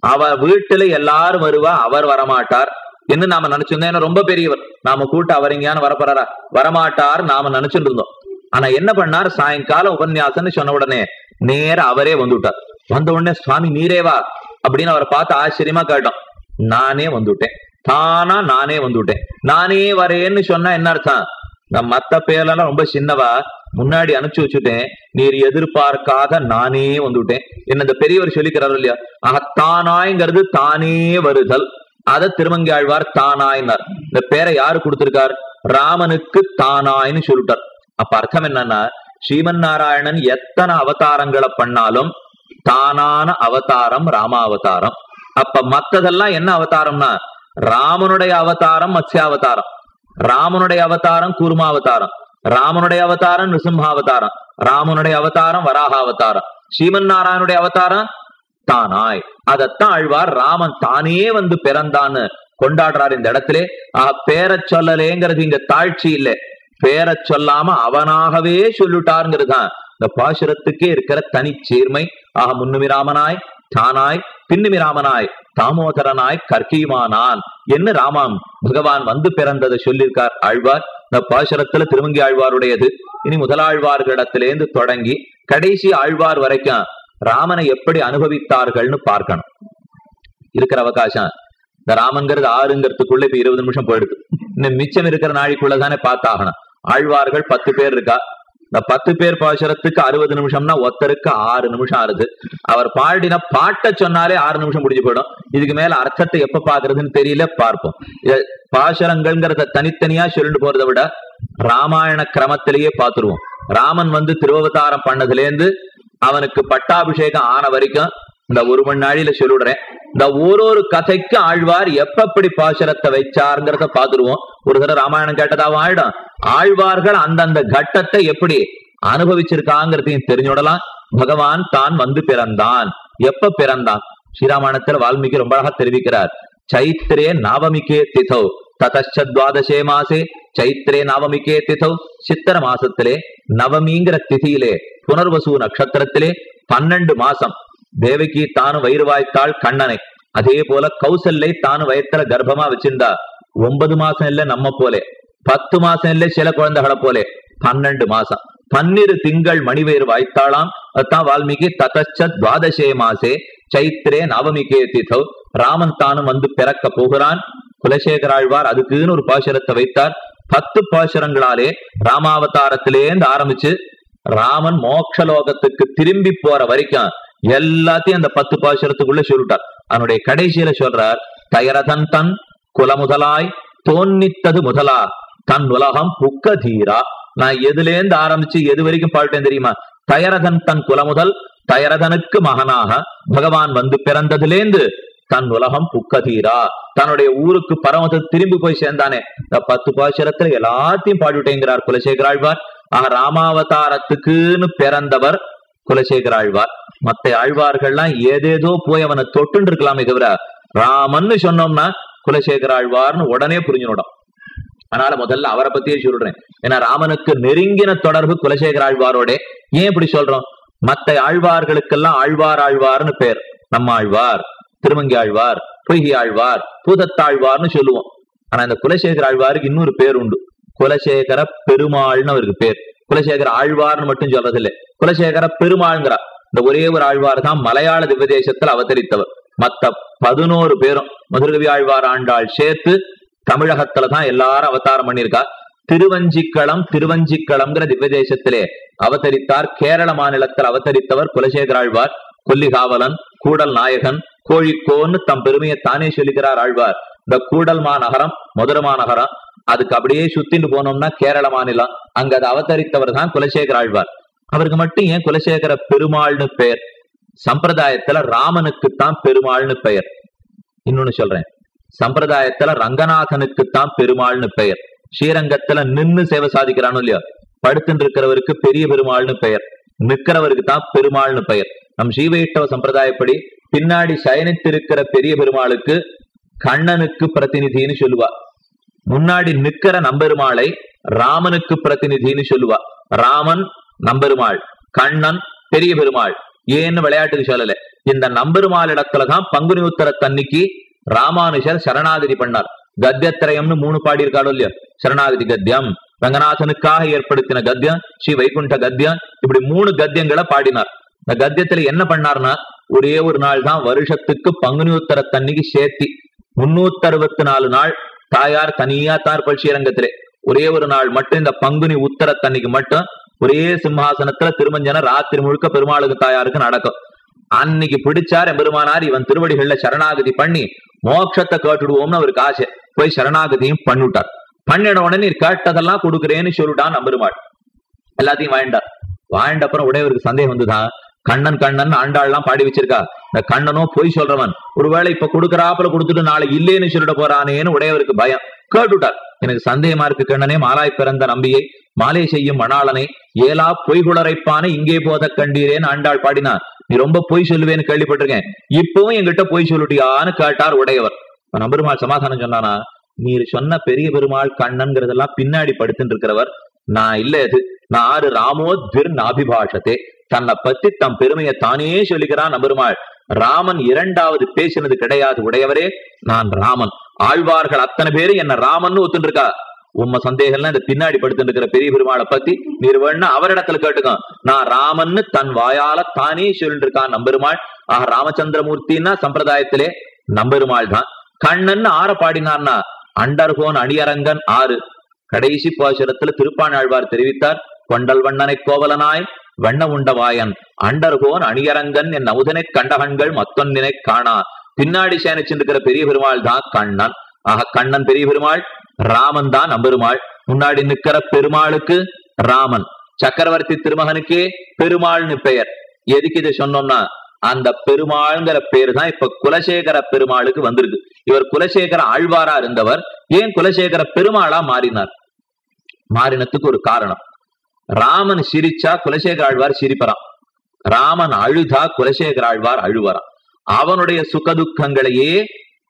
அவ வீட்டுல எல்லாரும் வருவா அவர் வரமாட்டார். என்று நாம நினைச்சிருந்தோம். ஏன்னா ரொம்ப பெரியவர். நாம கூட்ட அவர் எங்கேயானு வரப்போறாரா? வரமாட்டார் நாம நினைச்சிட்டு இருந்தோம். ஆனா என்ன பண்ணார்? சாயங்காலம் உபன்யாசம்னு சொன்ன உடனே நேர அவரே வந்துட்டார். வந்த உடனே சுவாமி நீரேவா அப்படின்னு அவரை பார்த்து ஆச்சரியமா கேட்டோம் நானே வந்துட்டேன். தானா நானே வந்துட்டேன். நானே வரேன்னு சொன்னா என்ன அர்த்தம்? நான் மத்த பேர்லாம் ரொம்ப சின்னவா? முன்னாடி அனுப்பிச்சு வச்சுட்டேன். நீர் எதிர்பார்க்காத நானே வந்துட்டேன். என்ன இந்த பெரியவர் சொல்லிக்கிறாரு இல்லையா? ஆக தானாய்ங்கிறது தானே வருதல். அத திருமங்கி ஆழ்வார் தானாயினார். இந்த பேரை யாரு கொடுத்திருக்கார்? ராமனுக்கு தானாய்னு சொல்லிட்டார். அப்ப அர்த்தம் என்னன்னா ஸ்ரீமன் நாராயணன் எத்தனை அவதாரங்களை பண்ணாலும் தானான அவதாரம் ராமாவதாரம் அப்ப மத்ததெல்லாம் என்ன அவதாரம்னா ராமனுடைய அவதாரம் மத்ஸ்யாவதாரம். ராமனுடைய அவதாரம் கூர்மாவதாரம். ராமனுடைய அவதாரம் நிருசிம்ஹாவதாரம் ராமனுடைய அவதாரம் வராகாவதாரம். ஸ்ரீமன் நாராயணுடைய அவதாரம் தானாய். அதத்தான் ஆழ்வார் ராமன் தானே வந்து பிறந்தான்னு கொண்டாடுறார் இந்த இடத்திலே. ஆஹ் பேரச் சொல்லலேங்கிறது இங்க தாழ்ச்சி இல்லை. பேரச் சொல்லாம அவனாகவே சொல்லிட்டாருங்கிறது தான் இந்த பாசுரத்துக்கே இருக்கிற தனிச்சேர்மை ஆக முன்னுமிராமனாய் தானாய் பின்னுமி ராமனாய் தாமோதரனாய் கற்கியுமானான் என்று ராமாம் பகவான் வந்து பிறந்ததை சொல்லியிருக்கார் ஆழ்வார். இந்த பாசுரத்துல திருமங்கி ஆழ்வாருடையது. இனி முதலாழ்வார்களிடத்திலேருந்து தொடங்கி கடைசி ஆழ்வார் வரைக்கும் ராமனை எப்படி அனுபவித்தார்கள்னு பார்க்கணும். இருக்கிற அவகாசம். இந்த ராமன்கிறது ஆறுங்கிறதுக்குள்ள இப்ப இருபது நிமிஷம் போயிடுது. இன்னும் மிச்சம் இருக்கிற நாளைக்குள்ளதானே பார்த்தாகணும். ஆழ்வார்கள் பத்து பேர் இருக்கா? இந்த பத்து பேர் பாசுரத்துக்கு அறுபது நிமிஷம்னா ஒருத்தருக்கு ஆறு நிமிஷம் ஆறுது. அவர் பாடின பாட்டை சொன்னாலே ஆறு நிமிஷம் முடிஞ்சு போயிடும். இதுக்கு மேல அர்த்தத்தை எப்ப பாக்குறதுன்னு தெரியல பார்ப்போம். இத பாசுரங்கள்ங்கிறத தனித்தனியா சொல்லிட்டு போறதை விட ராமாயண கிரமத்திலேயே பார்த்துருவோம். ராமன் வந்து திருவவதாரம் பண்ணதுல இருந்து அவனுக்கு பட்டாபிஷேகம் ஆன வரைக்கும் இந்த ஒரு மணி நாளில சொல்லிடுறேன். இந்த ஒரு ஒரு கதைக்கு ஆழ்வார் எப்படி பாசுரத்தை வச்சாருங்கிறத பாத்துருவோம். ஒரு தடவை ராமாயணம் கேட்டதாவும் ஆயிடும். ஆழ்வார்கள் அந்தந்த கட்டத்தை எப்படி அனுபவிச்சிருக்காங்கிறதையும் தெரிஞ்சுடலாம். பகவான் தான் வந்து பிறந்தான். எப்ப பிறந்தான்? ஸ்ரீராமாயணத்துல வால்மீகி ரொம்ப அழகா தெரிவிக்கிறார். சைத்திரே நாவமிக்கே திதௌ. ததச்சத்வாதசே மாசே. சைத்திரே நவமிக்கே திதௌ. சித்திர மாசத்திலே நவமிங்கிற திதியிலே புனர்வசு நட்சத்திரத்திலே பன்னெண்டு மாசம். தேவகி தானும் வயிறு வாய்த்தாள் கண்ணனை. அதே போல கௌசல்லை தானும் வயத்துல கர்ப்பமா வச்சிருந்தா. ஒன்பது மாசம் இல்ல நம்ம போலே. பத்து மாசம் இல்ல சில குழந்தைகளை போலே. பன்னெண்டு மாசம். பன்னிரு திங்கள் மணிவேறு வாய்த்தாளாம். அதான் வால்மீகி ததச்ச துவாதசே மாசே சைத்திரே நவமிகே திதௌ ராமன் தானும் வந்து பிறக்க போகிறான். குலசேகராழ்வார் அதுக்குன்னு ஒரு பாசுரத்தை வைத்தார். பத்து பாசுரங்களாலே ராமாவதாரத்திலேருந்து ஆரம்பிச்சு ராமன் மோட்சலோகத்துக்கு திரும்பி போற வரைக்கும் எல்லாத்தையும் அந்த பத்து பாசுரத்துக்குள்ள சொல்லிட்டார். அவனுடைய கடைசியில சொல்றார் தயரதன் தன் குல முதலாய் தோன்னித்தது முதலா தன் உலகம் புக்க தீரா. நான் எதுலேருந்து ஆரம்பிச்சு எது வரைக்கும் பாட்டேன் தெரியுமா? தயரதன் தன் குலமுதல் தயரதனுக்கு மகனாக பகவான் வந்து பிறந்ததுலேந்து தன் உலகம் புக்கதீரா தன்னுடைய ஊருக்கு பரமத்தை திரும்பி போய் சேர்ந்தானே. இந்த பத்து பாசுரத்துல எல்லாத்தையும் பாடிவிட்டேங்கிறார் குலசேகராழ்வார். ஆக ராமாவதாரத்துக்குன்னு பிறந்தவர் குலசேகராழ்வார். மத்த ஆழ்வார்கள்லாம் ஏதேதோ போய் அவனை தொட்டுன்னு இருக்கலாமே தவிர ராமன்னு சொன்னோம்னா குலசேகராழ்வார்னு உடனே புரிஞ்சுடும் அதனால முதல்ல அவரை பத்தியே சொல்றேன். ஏன்னா ராமனுக்கு நெருங்கின தொடர்பு குலசேகர ஆழ்வாரோட. ஏன் இப்படி சொல்றோம்? மத்த ஆழ்வார்களுக்கெல்லாம் ஆழ்வார் ஆழ்வார்னு பேர். நம்ம ஆழ்வார் திருமங்கி ஆழ்வார் பொய்கி ஆழ்வார் பூதத்தாழ்வார்னு சொல்லுவோம். ஆனா இந்த குலசேகர ஆழ்வாருக்கு இன்னொரு பேர் உண்டு. குலசேகர பெருமாள்னு அவருக்கு பேர். குலசேகர ஆழ்வார்னு மட்டும் சொல்றதில்லை. குலசேகர பெருமாள்ங்கிறா. இந்த ஒரே ஒரு ஆழ்வார் தான் மலையாள திவ்யதேசத்தில் அவதரித்தவர். மத்த பதினோரு பேரும் மதுரகவி ஆழ்வார் ஆண்டாள் சேர்த்து தமிழகத்துல தான் எல்லாரும் அவதாரம் பண்ணியிருக்கா திருவஞ்சிக்களம் திருவஞ்சிக்களம்ங்கிற திவ்யதேசத்திலே அவதரித்தார். கேரள மாநிலத்தில் அவதரித்தவர் குலசேகர ஆழ்வார் கொல்லிகாவலன் கூடல் நாயகன் கோழிக்கோன்னு தம் பெருமையை தானே சொல்லிக்கிறார் ஆழ்வார். இந்த கூடல் மாநகரம் மதுரை மாநகரம். அதுக்கு அப்படியே சுத்தின்னு போனோம்னா கேரள மாநிலம். அங்க அதை அவதரித்தவர் தான் குலசேகர ஆழ்வார். அவருக்கு மட்டும் ஏன் குலசேகர பெருமாள்னு பெயர்? சம்பிரதாயத்துல ராமனுக்குத்தான் பெருமாள்னு பெயர். இன்னொன்னு சொல்றேன். சம்பிரதாயத்துல ரங்கநாதனுக்குத்தான் பெருமாள்னு பெயர். ஸ்ரீரங்கத்துல நின்னு சேவை சாதிக்கிறானோ இல்லையோ? படுத்துட்டு இருக்கிறவருக்கு பெரிய பெருமாள்னு பெயர். நிக்கிறவருக்கு தான் பெருமாள்னு பெயர். நம் ஸ்ரீவைட்டவ சம்பிரதாயப்படி பின்னாடி சயனித்திருக்கிற பெரிய பெருமாளுக்கு கண்ணனுக்கு பிரதிநிதின்னு சொல்லுவா. முன்னாடி நிக்கிற நம்பெருமாளை ராமனுக்கு பிரதிநிதின்னு சொல்லுவா. ராமன் நம்பெருமாள் கண்ணன் பெரிய பெருமாள். ஏன்னு விளையாட்டுக்கு சொல்லல. இந்த நம்பெருமாள் இடத்துலதான் பங்குனி உத்தர தன்னிக்கு ராமானுஷர் சரணாகதி பண்ணார். கத்தியத்திரயம்னு மூணு பாடி இருக்காளோ இல்லையா? சரணாகதி கத்தியம் ரங்கநாதனுக்காக ஏற்படுத்தின கத்தியம் ஸ்ரீ வைகுண்ட கத்தியம் இப்படி மூணு கத்தியங்களை பாடினார். இந்த கத்தியத்துல என்ன பண்ணார்னா ஒரே ஒரு நாள் தான் வருஷத்துக்கு பங்குனி உத்தர தன்னிக்கு சேர்த்தி முன்னூத்தி அறுபத்தி நாலு நாள் தாயார் தனியா தார் பட்சியரங்கத்திலே ஒரே ஒரு நாள் மட்டும் இந்த பங்குனி உத்தர தன்னிக்கு மட்டும் ஒரே சிம்ஹாசனத்துல திருமஞ்சன ராத்திரி முழுக்க பெருமாளுக்கு தாயாருக்கு நடக்கும். அன்னைக்கு பிடிச்சார் பெருமானார் இவன் திருவடிகள்ல சரணாகதி பண்ணி மோட்சத்தை கேட்டுடுவோம்னு அவருக்கு ஆசை. போய் சரணாகதியும் பண்ணிவிட்டார். பண்ணிட உடனே கேட்டதெல்லாம் கொடுக்குறேன்னு சொல்லிட்டான் நம்பெருமாள் எல்லாத்தையும் வாழ்ந்தார் வாழ்ந்த அப்புறம் உடையவருக்கு சந்தேகம் வந்துதான் கண்ணன் கண்ணன் ஆண்டாள்லாம் பாடி வச்சிருக்கா? இந்த கண்ணனோ பொய் சொல்றவன். ஒருவேளை இப்ப கொடுக்கறாப்புல கொடுத்துட்டு நாளை இல்லேன்னு சொல்லிட போறானேன்னு உடையவருக்கு பயம். கேட்டுட்டார். எனக்கு சந்தேகமா இருக்கு கண்ணனே மாலாய் பிறந்த நம்பியை. மாலை செய்யும் மணாளனை ஏலா பொய்குளரைப்பான இங்கே போத கண்டீரேன்னு ஆண்டாள் பாடினா நீ ரொம்ப பொய் சொல்லுவேன்னு கேள்விப்பட்டிருக்கேன். இப்பவும் என்கிட்ட பொய் சொல்லிட்டியான்னு கேட்டார் உடையவர். இப்ப நம்பெருமாள் சமாதானம் சொன்னானா நீர் சொன்ன பெரிய பெருமாள் கண்ணன்கிறதெல்லாம் பின்னாடி படுத்துட்டு இருக்கிறவர் நான் இல்ல இது. நான் ஆறு ராமோ ராமோத்விர் அபிபாஷத்தே தன்னை பத்தி தம் பெருமையை தானே சொல்லிக்கிறான் நம்பெருமாள். ராமன் இரண்டாவது பேசினது கிடையாது உடையவரே. நான் ராமன். ஆழ்வார்கள் அத்தனை பேரு என்ன ராமன் ஒத்துட்டு இருக்கா உம்ம சந்தேகம்லாம் இந்த பின்னாடி படுத்துட்டு இருக்கிற பெரிய பெருமாளை பத்தி நீர் வேணா அவரிடத்துல கேட்டுக்கோ. நான் ராமன்னு தன் வாயால தானே சொல்லிட்டு இருக்கான் நம்பெருமாள். ஆஹ் ராமச்சந்திரமூர்த்தின்னா சம்பிரதாயத்திலே நம்பெருமாள் தான் கண்ணன் ஆற பாடினார்னா அண்டர்கோன் அணியரங்கன் ஆறு. கடைசி பாசுரத்துல திருப்பாணாழ்வார் தெரிவித்தார் கொண்டல் வண்ணனை கோவலனாய் வண்ண உண்டவாயன் அண்டர்கோன் அணியரங்கன் என் நவுதனை கண்டகன்கள் மத்தொன்னினை காணா. பின்னாடி சேனிச்சிருக்கிற பெரிய பெருமாள் தான் கண்ணன். ஆக கண்ணன் பெரிய பெருமாள் ராமன் தான் அம்பெருமாள் முன்னாடி நிக்கிற பெருமாளுக்கு ராமன். சக்கரவர்த்தி திருமகனுக்கே பெருமாள்னு பெயர். எதுக்கு இதை சொன்னோம்னா அந்த பெருமாள்ங்கிற பேர் தான் இப்ப குலசேகர பெருமாளுக்கு வந்திருக்கு. இவர் குலசேகர ஆழ்வாரா இருந்தவர். ஏன் குலசேகர பெருமாளா மாறினார்? மாறினத்துக்கு ஒரு காரணம். ராமன் சிரிச்சா குலசேகர ஆழ்வார் சிரிப்பறான். ராமன் அழுதா குலசேகர ஆழ்வார் அழுவறான். அவனுடைய சுகதுக்கங்களையே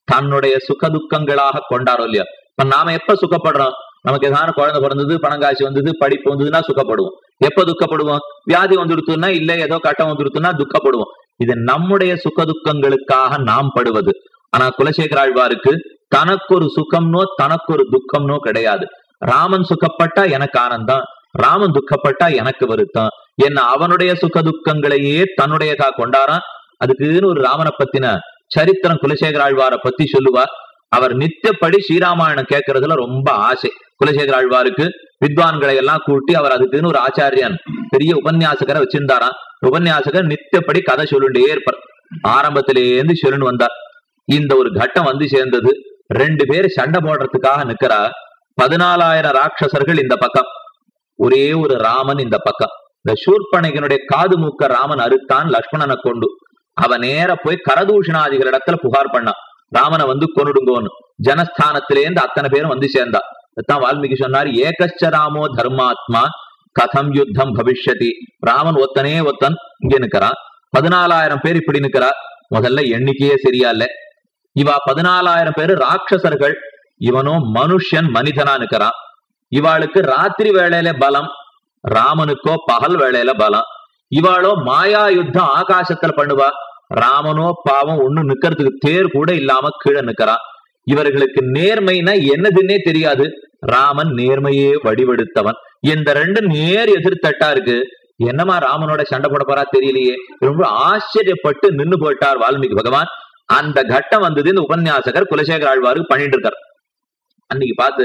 தன்னுடைய சுகதுக்கங்களாக கொண்டாரோ இல்லையா. இப்ப நாம எப்ப சுகப்படுறோம்? நமக்கு ஏதாவது குழந்தை பிறந்தது பணங்காட்சி வந்தது படிப்பு வந்ததுன்னா சுகப்படுவோம். எப்ப துக்கப்படுவோம்? வியாதி வந்துடுத்துன்னா இல்ல ஏதோ கட்டம் வந்துடுத்துன்னா துக்கப்படுவோம். இது நம்முடைய சுகதுக்கங்களுக்காக நாம் படுவது. ஆனா குலசேகர ஆழ்வாருக்கு தனக்கு ஒரு சுகம்னோ தனக்கு ஒரு துக்கம்னோ கிடையாது. ராமன் சுகப்பட்டா எனக்கு ஆனந்தம். ராமன் துக்கப்பட்டா எனக்கு வருத்தம். என்ன அவனுடைய சுக துக்கங்களையே தன்னுடையதா கொண்டாரான் அதுக்குன்னு ஒரு ராமனை பத்தின சரித்திரம் குலசேகர ஆழ்வாரை பத்தி சொல்லுவார். அவர் நித்தியப்படி ஸ்ரீராமாயணம் கேட்கறதுல ரொம்ப ஆசை. குலசேகர ஆழ்வாருக்கு வித்வான்களை எல்லாம் கூட்டி அவர் அதுக்குன்னு ஒரு ஆச்சாரியன் பெரிய உபன்யாசகரை வச்சிருந்தாராம். உபன்யாசகர் நித்தியப்படி கதை சொல்லுண்டே இருப்பார். ஆரம்பத்திலேருந்து சொல்லுன்னு வந்தார். இந்த ஒரு கட்டம் வந்து சேர்ந்தது. ரெண்டு பேர் சண்டை போடுறதுக்காக நிக்கிறா. பதினாலாயிரம் ராட்சசர்கள் இந்த பக்கம். ஒரே ஒரு ராமன் இந்த பக்கம். இந்த சூர்பனைகனுடைய காது மூக்க ராமன் அறுத்தான் லக்ஷ்மணனை கொண்டு. அவன் நேர போய் கரதூஷணாதிகள் இடத்துல புகார் பண்ணான். ராமனை வந்து கொண்டுடுங்கோன்னு ஜனஸ்தானத்திலேருந்து அத்தனை பேரும் வந்து சேர்ந்தா. அதான் வால்மீகி சொன்னார் ஏகச்ச ராமோ தர்மாத்மா கதம் யுத்தம் பவிஷ்யதி ராமன் ஒத்தனே ஒத்தன் இங்க நிக்கிறான் பதினாலாயிரம் பேர் இப்படி நிக்கிறா முதல்ல எண்ணிக்கையே சரியா இல்ல. இவா பதினாலாயிரம் பேரு ராட்சசர்கள். இவனும் மனுஷன் மனிதனா நிக்கிறான் இவாளுக்கு ராத்திரி வேளையில பலம் ராமனுக்கோ பகல் வேளையில பலம். இவாளோ மாயா யுத்தம் ஆகாசத்துல பண்ணுவா. ராமனோ பாவம் ஒண்ணு நிக்கிறதுக்கு தேர் கூட இல்லாம கீழே நிக்கிறான் இவர்களுக்கு நேர்மைனா என்னதுன்னே தெரியாது. ராமன் நேர்மையே வடிவெடுத்தவன். இந்த ரெண்டு நேர் எதிர்த்தட்டா இருக்கு. என்னமா ராமனோட சண்டை போட போறா தெரியலையே. ரொம்ப ஆச்சரியப்பட்டு நின்னு போயிட்டார் வால்மீகி பகவான். அந்த கட்டம் வந்தது இந்த உபன்யாசகர் குலசேகர ஆழ்வாருக்கு பண்ணிட்டு இருக்கார். அன்னைக்கு பார்த்து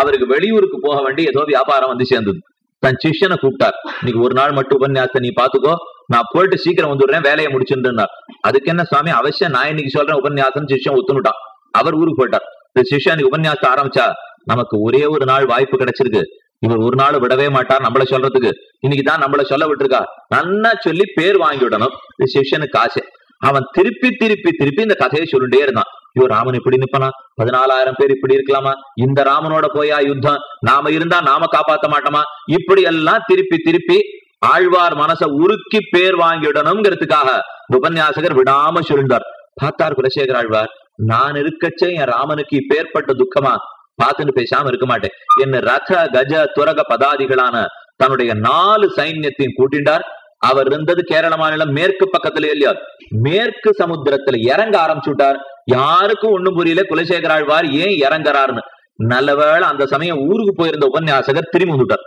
அவருக்கு வெளியூருக்கு போக வேண்டிய ஏதோ வியாபாரம் வந்து சேர்ந்தது. தன் சிஷ்யனை கூப்பிட்டார். இன்னைக்கு ஒரு நாள் மட்டும் உபன்யாசத்தை நீ பாத்துக்கோ நான் போயிட்டு சீக்கிரம் வந்துடுறேன் வேலையை முடிச்சுருந்தார் அதுக்கு என்ன சுவாமி அவசியம் நான் இன்னைக்கு சொல்றேன் உபன்யாசம் சிஷ்யம் ஒத்துனுட்டான் அவர் ஊருக்கு போயிட்டார். இந்த சிஷ்யா உபன்யாசம் ஆரம்பிச்சா நமக்கு ஒரே ஒரு நாள் வாய்ப்பு கிடைச்சிருக்கு. இவர் ஒரு நாள் விடவே மாட்டார் நம்மள சொல்றதுக்கு. இன்னைக்கு தான் நம்மள சொல்ல விட்டுருக்கா. நன்னா சொல்லி பேர் வாங்கி விடணும். இது சிஷ்யனுக்கு ஆசை. அவன் திருப்பி திருப்பி திருப்பி இந்த கதையை சொல்லிட்டே இருந்தான். ஐயோ ராமன் இப்படி நிப்பனா? பதினாலாயிரம் பேர் இப்படி இருக்கலாமா? இந்த ராமனோட போயா யுத்தம்? நாம இருந்தா நாம காப்பாத்த மாட்டோமா? இப்படி எல்லாம் திருப்பி திருப்பி ஆழ்வார் மனச உருக்கி பேர் வாங்கிடணுங்கிறதுக்காக உபன்யாசகர் விடாம சொல்லிருந்தார் பார்த்தார் குலசேகர் ஆழ்வார் நான் இருக்கச்சே என் ராமனுக்கு இப்பேற்பட்ட துக்கமா? பார்த்துன்னு பேசாம இருக்க மாட்டேன். என்ன ரத கஜ துரக பதாதிகளான தன்னுடைய நாலு சைன்யத்தையும் கூட்டிண்டார். அவர் இருந்தது கேரள மாநிலம் மேற்கு பக்கத்துல இல்லையா? மேற்கு சமுத்திரத்துல இறங்க ஆரம்பிச்சுட்டார். யாருக்கும் ஒண்ணும் புரியல குலசேகர் ஆழ்வார் ஏன் இறங்குறாருன்னு. நல்லவேளை அந்த சமயம் ஊருக்கு போயிருந்த உபன்யாசகர் திரும்பி வந்துட்டார்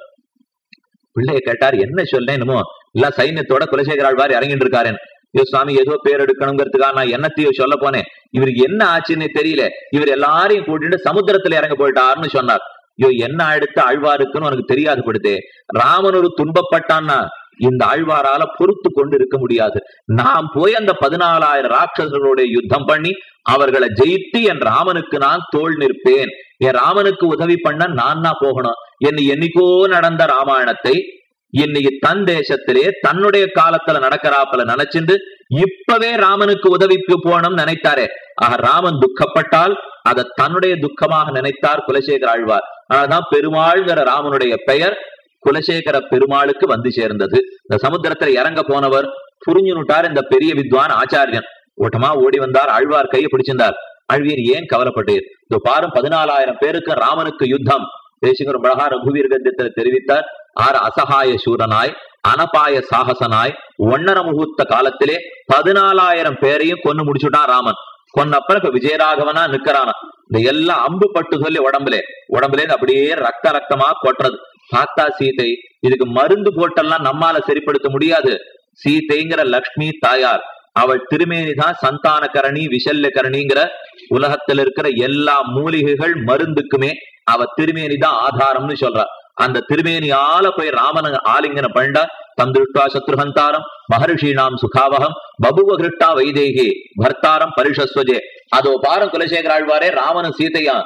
பிள்ளைய கேட்டார் என்ன சொல்ல என்னமோ? இல்ல சைன்யத்தோட குலசேகர ஆழ்வார் இறங்கிட்டு இருக்காரன் ஐயோ சுவாமி ஏதோ பேர் எடுக்கணுங்கிறதுக்காக நான் என்னத்தையோ சொல்ல போனேன். இவருக்கு என்ன ஆச்சுன்னு தெரியல. இவர் எல்லாரையும் கூட்டிட்டு சமுத்திரத்துல இறங்க போயிட்டாருன்னு சொன்னார். ஐயோ என்ன எடுத்து ஆழ்வாருக்குன்னு உனக்கு தெரியாது படுதே ராமன் ஒரு துன்பப்பட்டான்னா இந்த ஆழ்வாரால பொறுத்து கொண்டு இருக்க முடியாது. நான் போய் அந்த பதினாலாயிரம் ராட்சசர்களுடைய யுத்தம் பண்ணி அவர்களை ஜெயித்து என் ராமனுக்கு நான் தோல் நிற்பேன். என் ராமனுக்கு உதவி பண்ண நான் தான் போகணும். என்ன என்னைக்கோ நடந்த ராமாயணத்தை இன்னைக்கு தன் தேசத்திலே தன்னுடைய காலத்துல நடக்கிறாப்பல நினைச்சுண்டு இப்பவே ராமனுக்கு உதவிக்கு போனோம் நினைத்தாரே. ஆக ராமன் துக்கப்பட்டால் அதை தன்னுடைய துக்கமாக நினைத்தார் குலசேகர ஆழ்வார். ஆனாதான் பெருமாள்ங்கிற ராமனுடைய பெயர் குலசேகர பெருமாளுக்கு வந்து சேர்ந்தது. இந்த சமுத்திரத்துல இறங்க போனவர் புரிஞ்சுனுட்டார் இந்த பெரிய வித்வான் ஆச்சாரியன். ஓட்டமா ஓடி வந்தார் ஆழ்வார் கையை பிடிச்சிருந்தார். ஆழ்வீர் ஏன் கவலைப்பட்டீர்? இந்த பாரும் பதினாலாயிரம் பேருக்கு ராமனுக்கு யுத்தம். தேசிகர் பழகா ரகுவீர் கத்தியத்தில் தெரிவித்தார். ஆர் அசகாய சூரனாய் அனபாய சாகசனாய் ஒன்னர முகூர்த்த காலத்திலே பதினாலாயிரம் பேரையும் கொன்னு முடிச்சுட்டான் ராமன். கொன்னப்ப இப்ப விஜயராகவனா நிக்கிறானா இந்த எல்லாம் அம்பு பட்டு சொல்லி உடம்புல. உடம்புல இருந்து அப்படியே ரத்த ரத்தமா கொட்டுறது. தாத்தா சீதை இதுக்கு மருந்து போட்டெல்லாம் நம்மால சரிப்படுத்த முடியாது. சீதைங்கிற லக்ஷ்மி தாயார் அவள் திருமேனிதான் சந்தான கரணி சந்தானகரணி விஷல்யகரணிங்கிற உலகத்துல இருக்கிற எல்லா மூலிகைகள் மருந்துக்குமே அவ திருமேனி தான் ஆதாரம்னு சொல்றா. அந்த திருமேனியால போய் ராமன ஆலிங்கன பண்ட தம் திருஷ்டா சத்ருஹந்தாரம் மகர்ஷீணாம் சுகாவகம் பபுவ கிருஷ்டா வைதேகி பர்த்தாரம் பரிஷஸ்வஜே. அதோ பாரம் குலசேகர ஆழ்வாரே ராமனும் சீதையா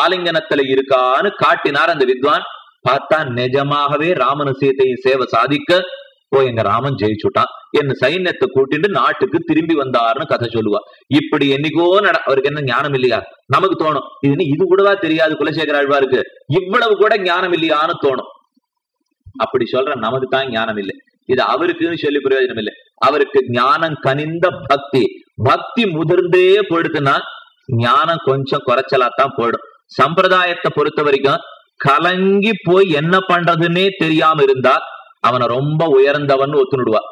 ஆலிங்கனத்துல இருக்கான்னு காட்டினார் அந்த வித்வான். பார்த்தா நிஜமாகவே ராமனு சீதையின் சேவை சாதிக்க போய் எங்க ராமன் ஜெயிச்சுட்டான். என் சைன்யத்தை கூட்டிட்டு நாட்டுக்கு திரும்பி வந்தாருன்னு கதை சொல்லுவா. இப்படி என்னைக்கோ நட அவருக்கு என்ன ஞானம் இல்லையா? நமக்கு தோணும். இது இது கூடவா தெரியாது குலசேகர ஆழ்வாருக்கு இவ்வளவு கூட ஞானம் இல்லையான்னு தோணும். அப்படி சொல்ற நமக்கு தான் ஞானம் இல்லை. இது அவருக்குன்னு சொல்லி பிரயோஜனம் இல்லை. அவருக்கு ஞானம் கனிந்த பக்தி. பக்தி முதிர்ந்தே போயிடுதுன்னா ஞானம் கொஞ்சம் குறைச்சலா தான் போயிடும். சம்பிரதாயத்தை பொறுத்த வரைக்கும் கலங்கி போய் என்ன பண்றதுன்னே தெரியாம இருந்தா அவனை ரொம்ப உயர்ந்தவன் ஒத்துனுடுவா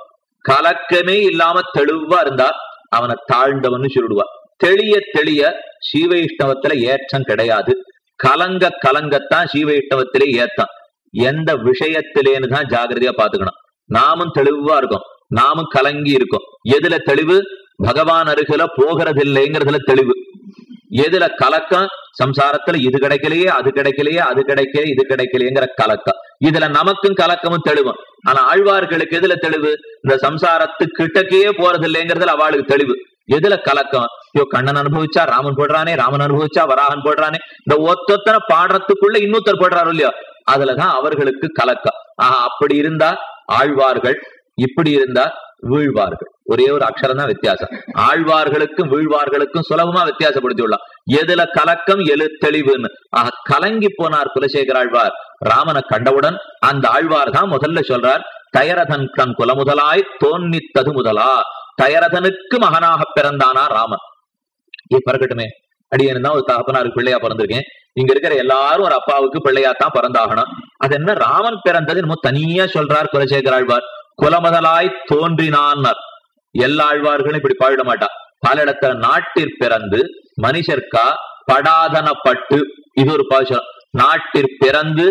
கலக்கமே இல்லாம தெளிவா இருந்தா அவனை தாழ்ந்தவன் சொல்லிடுவா. தெளிய தெளிய சீவைஷ்ணவத்துல ஏற்றம் கிடையாது. கலங்க கலங்கத்தான் சீவைஷ்ணவத்திலே ஏத்தம். எந்த விஷயத்திலேன்னு தான் ஜாகிரதையா பாத்துக்கணும். நாமும் தெளிவா இருக்கும். நாமும் கலங்கி இருக்கும். எதுல தெளிவு? பகவான் அருகில போகிறதில்லைங்கிறதுல தெளிவு. எதுல கலக்கம்? சம்சாரத்துல இது கிடைக்கலையே அது கிடைக்கலையே அது கிடைக்கல இது கிடைக்கலையேங்கிற கலக்கம். இதுல நமக்கும் கலக்கமும் தெளிவும். ஆனா ஆழ்வார்களுக்கு எதுல தெளிவு? இந்த சம்சாரத்து கிட்டக்கே போறது இல்லைங்கிறதுல அவளுக்கு தெளிவு. எதுல கலக்கம்? ஐயோ கண்ணன் அனுபவிச்சா ராமன் போடுறானே ராமன் அனுபவிச்சா வராகன் போடுறானே. இந்த ஒத்தொத்தனை பாடுறதுக்குள்ள இன்னொருத்தர் போடுறாரு இல்லையோ? அதுலதான் அவர்களுக்கு கலக்கம். ஆஹா அப்படி இருந்தா ஆழ்வார்கள் இப்படி இருந்தா வீழ்வார்கள். ஒரே ஒரு அக்ஷரம் தான் வித்தியாசம். ஆழ்வார்களுக்கும் வீழ்வார்களுக்கும் சுலபமா வித்தியாசப்படுத்தி உள்ளான் எதுல கலக்கம் எழு தெளிவுன்னு. ஆக கலங்கி போனார் குலசேகர ஆழ்வார். ராமனை கண்டவுடன் அந்த ஆழ்வார் தான் முதல்ல சொல்றார் தயரதன் தன் குலமுதலாய் தோன்னித்தது முதலா. தயரதனுக்கு மகனாக பிறந்தானா ராமன்? இப்ப இருக்கட்டுமே அடியேன்னு தான் ஒரு தகப்பனாருக்கு பிள்ளையா பிறந்திருக்கேன். இங்க இருக்கிற எல்லாரும் ஒரு அப்பாவுக்கு பிள்ளையா தான் பிறந்தாகணும். அது என்ன ராமன் பிறந்தது என்னமோ தனியா சொல்றார் குலசேகர் ஆழ்வார். குலமுதலாய் தோன்றினான்னார் எல்லா ஆழ்வார்களும் இப்படி பாடிட மாட்டா பல இடத்துல நாட்டிற் பிறந்து மனுஷர்க்கா படாதனப்பட்டு இது ஒரு பாசம் நாட்டிற் பிறந்து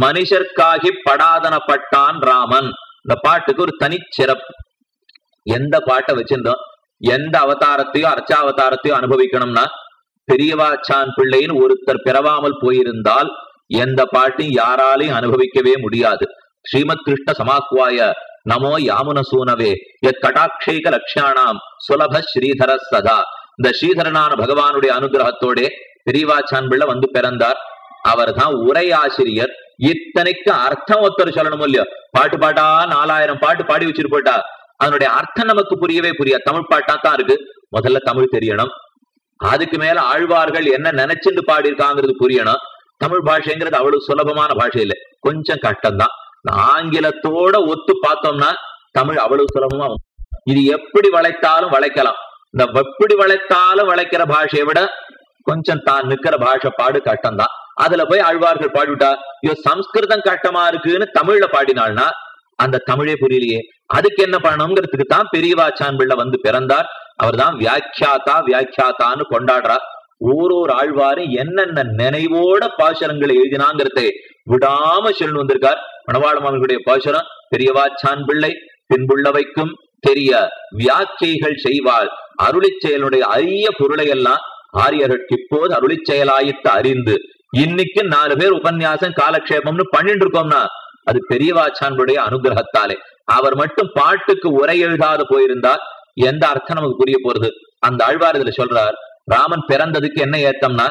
மனுஷர்க்காகி படாதனப்பட்டான் ராமன். இந்த பாட்டுக்கு ஒரு தனிச்சிறப்பு எந்த பாட்டை வச்சிருந்தோம்? எந்த அவதாரத்தையோ அர்ச்சாவதாரத்தையோ அனுபவிக்கணும்னா பெரியவாச்சான் பிள்ளைன்னு ஒருத்தர் பிறவாமல் போயிருந்தால் எந்த பாட்டையும் யாராலையும் அனுபவிக்கவே முடியாது. ஸ்ரீமத் கிருஷ்ண சமாக்குவாய நமோ யாமுன சூனவே எத் கடாட்சேக லட்சியானாம் சுலப ஸ்ரீதர சதா. இந்த ஸ்ரீதரனான பகவானுடைய அனுகிரகத்தோட பெரியவாச்சான் பிள்ளை வந்து பிறந்தார். அவர் தான் உரை ஆசிரியர். இத்தனைக்கு அர்த்தம் ஒருத்தர் சொல்லணும் இல்லையோ. பாட்டு பாட்டா நாலாயிரம் பாட்டு பாடி வச்சிட்டு போட்டா அதனுடைய அர்த்தம் நமக்கு புரியவே புரிய தமிழ் பாட்டா தான் இருக்கு. முதல்ல தமிழ் தெரியணும். அதுக்கு மேல ஆழ்வார்கள் என்ன நினைச்சுட்டு பாடியிருக்காங்கிறது புரியணும். தமிழ் பாஷைங்கிறது அவ்வளவு சுலபமான பாஷை இல்லை. கொஞ்சம் கஷ்டம்தான். ஆங்கிலத்தோட ஒத்து பார்த்தோம்னா தமிழ் அவ்வளவு சுலபமா இது எப்படி வளைத்தாலும் வளைக்கலாம். இந்த எப்படி வளைத்தாலும் வளைக்கிற பாஷையை விட கொஞ்சம் தான் நிக்கிற பாஷை பாடு கஷ்டம்தான். அதுல போய் ஆழ்வார்கள் பாடிவிட்டா ஐயோ சம்ஸ்கிருதம் கட்டமா இருக்குன்னு தமிழ்ல பாடினாள்னா அந்த தமிழே புரியலையே. அதுக்கு என்ன பண்ணணுங்கிறதுக்கு தான் பெரியவாச்சான் பிள்ளை வந்து பிறந்தார். அவர்தான் வியாக்கியாத்தா வியாக்கியாத்தான்னு கொண்டாடுறார். ஓரோரு ஆழ்வாரும் என்னென்ன நினைவோட பாசுரங்களை எழுதினாங்கிறதே விடாம சொல்லு வந்திருக்கார். மணவாளமாமனுடைய பாசுரம் பெரியவாச்சான் பிள்ளை பின்புள்ளவைக்கும் தெரிய வியாக்கியைகள் செய்வாள். அருளி செயலுடைய அரிய பொருளை எல்லாம் ஆரியர்களுக்கு இப்போது அருளி செயலாயித்து அறிந்து இன்னைக்கு நாலு பேர் உபன்யாசம் காலக்ஷேபம்னு பண்ணிட்டு இருக்கோம்னா அது பெரியவாச்சான்புடைய அனுகிரகத்தாலே. அவர் மட்டும் பாட்டுக்கு உரை எழுதாத போயிருந்தா எந்த அர்த்தம் நமக்கு புரிய போறது? அந்த ஆழ்வார் இதுல சொல்றார் ராமன் பிறந்ததுக்கு என்ன ஏத்தம்னா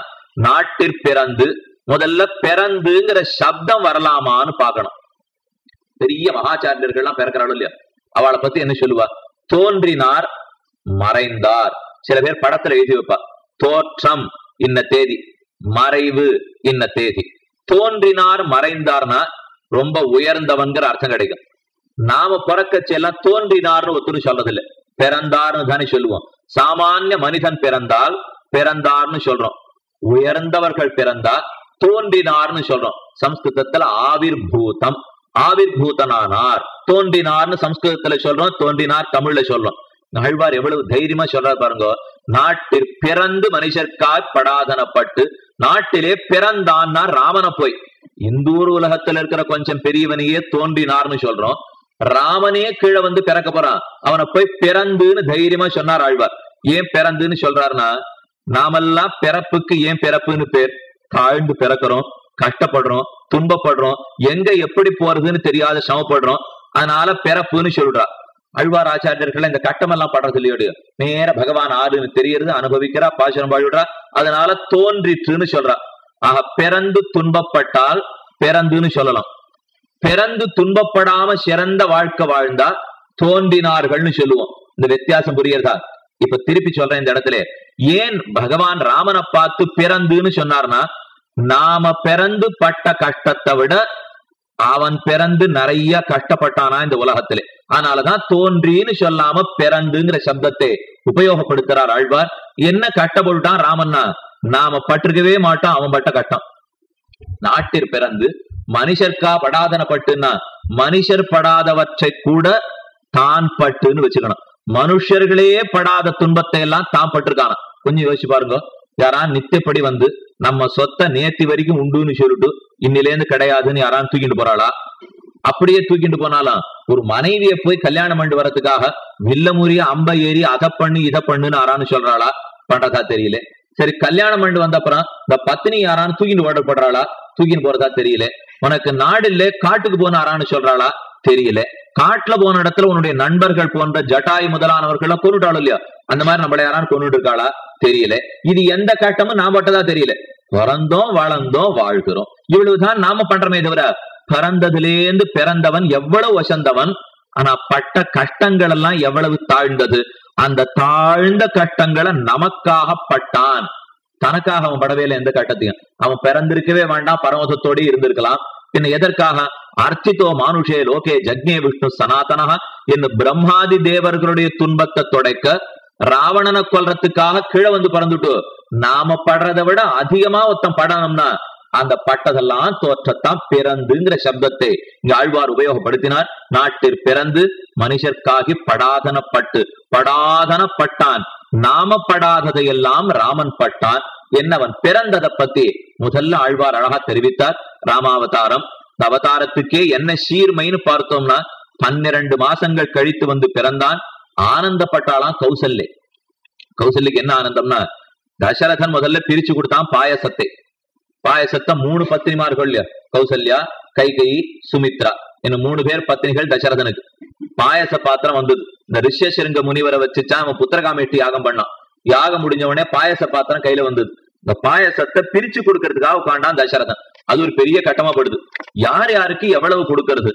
நாட்டிற் பிறந்து முதல்ல பிறந்துங்கிற சப்தம் வரலாமான்னு பார்க்கணும். பெரிய மகாச்சாரியர்கள்லாம் பிறக்கிறாள் இல்லையா? அவளை பத்தி என்ன சொல்லுவா? தோன்றினார் மறைந்தார். சில பேர் படத்துல எழுதி வைப்பா. தோற்றம் இன்ன தேதி மறைவு இன்ன தேதி. தோன்றினார் மறைந்தார்னா ரொம்ப உயர்ந்தவன்கிற அர்த்தம் கிடைக்கும். நாம பிறக்கச்செல்லாம் தோன்றினார்னு ஒத்துன்னு சொல்றதில்லை. பிறந்தார்னு தானே சொல்லுவோம். சாமானிய மனிதன் பிறந்தால் பிறந்தார்னு சொல்றோம். உயர்ந்தவர்கள் பிறந்தா தோன்றினார்னு சொல்றோம். சம்ஸ்கிருதத்துல ஆவிர் பூதம் ஆவிர் பூதனானார் தோன்றினார்னு சம்ஸ்கிருதத்துல சொல்றோம் தோன்றினார் தமிழ்ல சொல்றோம். ஆழ்வார் எவ்வளவு தைரியமா சொல்றாரு பாருங்க. நாட்டில் பிறந்து மனுஷர்க்காய் படாதனப்பட்டு நாட்டிலே பிறந்தான்னா ராமனை போய். இந்தூர் உலகத்துல இருக்கிற கொஞ்சம் பெரியவனையே தோன்றினார்னு சொல்றோம். ராமனே கீழே வந்து பிறக்க போறான். அவனை போய் பிறந்துன்னு தைரியமா சொன்னார் ஆழ்வார். ஏன் பிறந்துன்னு சொல்றாருன்னா நாமெல்லாம் பிறப்புக்கு ஏன் பிறப்புன்னு பேர்? தாழ்ந்து பிறக்கிறோம் கஷ்டப்படுறோம் துன்பப்படுறோம் எங்க எப்படி போறதுன்னு தெரியாத சமப்படுறோம் அதனால பிறப்புன்னு சொல்றா. அழ்வார் ஆச்சாரியர்கள் இந்த கட்டமெல்லாம் படுறது இல்லையோடு நேர பகவான் ஆறுன்னு தெரியறது அனுபவிக்கிறா பாசனம் பாடுறா அதனால தோன்றிற்றுன்னு சொல்றா. ஆக பிறந்து துன்பப்பட்டால் பிறந்துன்னு சொல்லலாம். பிறந்து துன்பப்படாம சிறந்த வாழ்க்கை வாழ்ந்தா தோன்றினார்கள்னு சொல்லுவோம். இந்த வித்தியாசம் புரியறதா இப்ப திருப்பி சொல்றேன் இந்த இடத்துல. ஏன் பகவான் ராமனை பார்த்து பிறந்துன்னு சொன்னார்னா நாம பிறந்து பட்ட கஷ்டத்தை விட அவன் பிறந்து நிறைய கஷ்டப்பட்டானா இந்த உலகத்திலே. அதனாலதான் தோன்றின்னு சொல்லாம பிறந்துங்கிற சப்தத்தை உபயோகப்படுத்துறார் ஆழ்வார். என்ன கஷ்டப்பட்டுட்டான் ராமண்ணா? நாம பட்டிருக்கவே மாட்டோம் அவன் பட்ட கட்டம் நாட்டிற் பிறந்து மனுஷர்க்கா படாதன பட்டுன்னா மனுஷர் படாதவற்றை கூட தான் பட்டுன்னு வச்சுக்கணும். மனுஷர்களே படாத துன்பத்தை எல்லாம் தான் பட்டிருக்கான கொஞ்சம் யோசிச்சு பாருங்க. யாரா? நித்தியப்படி வந்து நம்ம சொத்தை நேத்தி வரைக்கும் உண்டுன்னு சொல்லிட்டு இன்னிலேருந்து கிடையாதுன்னு யாரான்னு தூக்கிட்டு போறாளா? அப்படியே தூக்கிட்டு போனாலும். ஒரு மனைவியை போய் கல்யாணம் பண்ணி வரதுக்காக வில்ல முறிய அம்ப ஏறி அதை பண்ணு இதை பண்ணுன்னு யாரான்னு சொல்றாளா? பண்றதா தெரியல. சரி கல்யாணம் பண்ணி வந்த அப்புறம் இந்த பத்தினி யாரான்னு தூக்கிட்டு ஓடப்படுறாளா தூக்கின்னு போறதா தெரியல. உனக்கு நாடு இல்ல காட்டுக்கு போன யாரான்னு சொல்றாளா? தெரியல. காட்டுல போன இடத்துல உன்னுடைய நண்பர்கள் போன்ற ஜட்டாய் முதலானவர்கள் கொண்டுட்டாலும் இல்லையா? அந்த மாதிரி நம்மள யாராவது கொண்டுட்டு இருக்காளா தெரியல. இது எந்த கட்டமும் நான் பட்டதா தெரியல. பிறந்தோம் வளர்ந்தோம் வாழ்கிறோம். இவ்வளவுதான் நாம பண்றமே தவிர பிறந்ததுலேருந்து பிறந்தவன் எவ்வளவு வசந்தவன்? ஆனா பட்ட கஷ்டங்கள் எல்லாம் எவ்வளவு தாழ்ந்தது? அந்த தாழ்ந்த கஷ்டங்களை நமக்காக பட்டான். தனக்காக அவன் படவே இல்லை எந்த கட்டத்தையும். அவன் பிறந்திருக்கவே வேண்டாம் பரமசத்தோட இருந்திருக்கலாம். என்ன எதற்காக அர்ச்சித்தோ மானுஷே லோகே ஜக்னே விஷ்ணு சனாதனஹா என்று பிரம்மாதி தேவர்களுடைய துன்பத்தை தொடைக்க ராவணனை கொல்றதுக்காக கீழே வந்து பறந்துட்டு நாம படுறதை விட அதிகமா ஒருத்தன் படணும்னா அந்த பட்டதெல்லாம் தோற்றத்தான் பிறந்துங்கிற சப்தத்தை இங்க ஆழ்வார் உபயோகப்படுத்தினார் நாட்டிற் பிறந்து மனுஷர்க்காகி படாதனப்பட்டு படாதனப்பட்டான் நாம படாததையெல்லாம் ராமன் பட்டான் என்னவன் பிறந்ததை பத்தி முதல்ல ஆழ்வார் அழகா தெரிவித்தார் ராமாவதாரம். அவதாரத்துக்கே என்ன சீர்மைன்னு பார்த்தோம்னா பன்னிரண்டு மாசங்கள் கழித்து வந்து பிறந்தான் ஆனந்தப்பட்டாலாம் கௌசல்யே கௌசல்யக்கு என்ன ஆனந்தம்னா தசரதன் முதல்ல பிரிச்சு கொடுத்தான் பாயசத்தை. பாயசத்தை மூணு பத்தினிமார்கள் இல்லையா? கௌசல்யா கைகை சுமித்ரா. என்ன மூணு பேர் பத்தினிகள் தசரதனுக்கு. பாயச பாத்திரம் வந்தது. இந்த ரிஷ்யசிருங்க முனிவரை வச்சுச்சா அவன் புத்திரகாமேட்டி யாகம் பண்ணான். யாகம் முடிஞ்ச உடனே பாயச பாத்திரம் கையில வந்தது. இந்த பாயசத்தை பிரிச்சு கொடுக்கறதுக்காக உட்காண்டான் தசரதன். அது ஒரு பெரிய கட்டமாப்படுது யார் யாருக்கு எவ்வளவு கொடுக்கறது?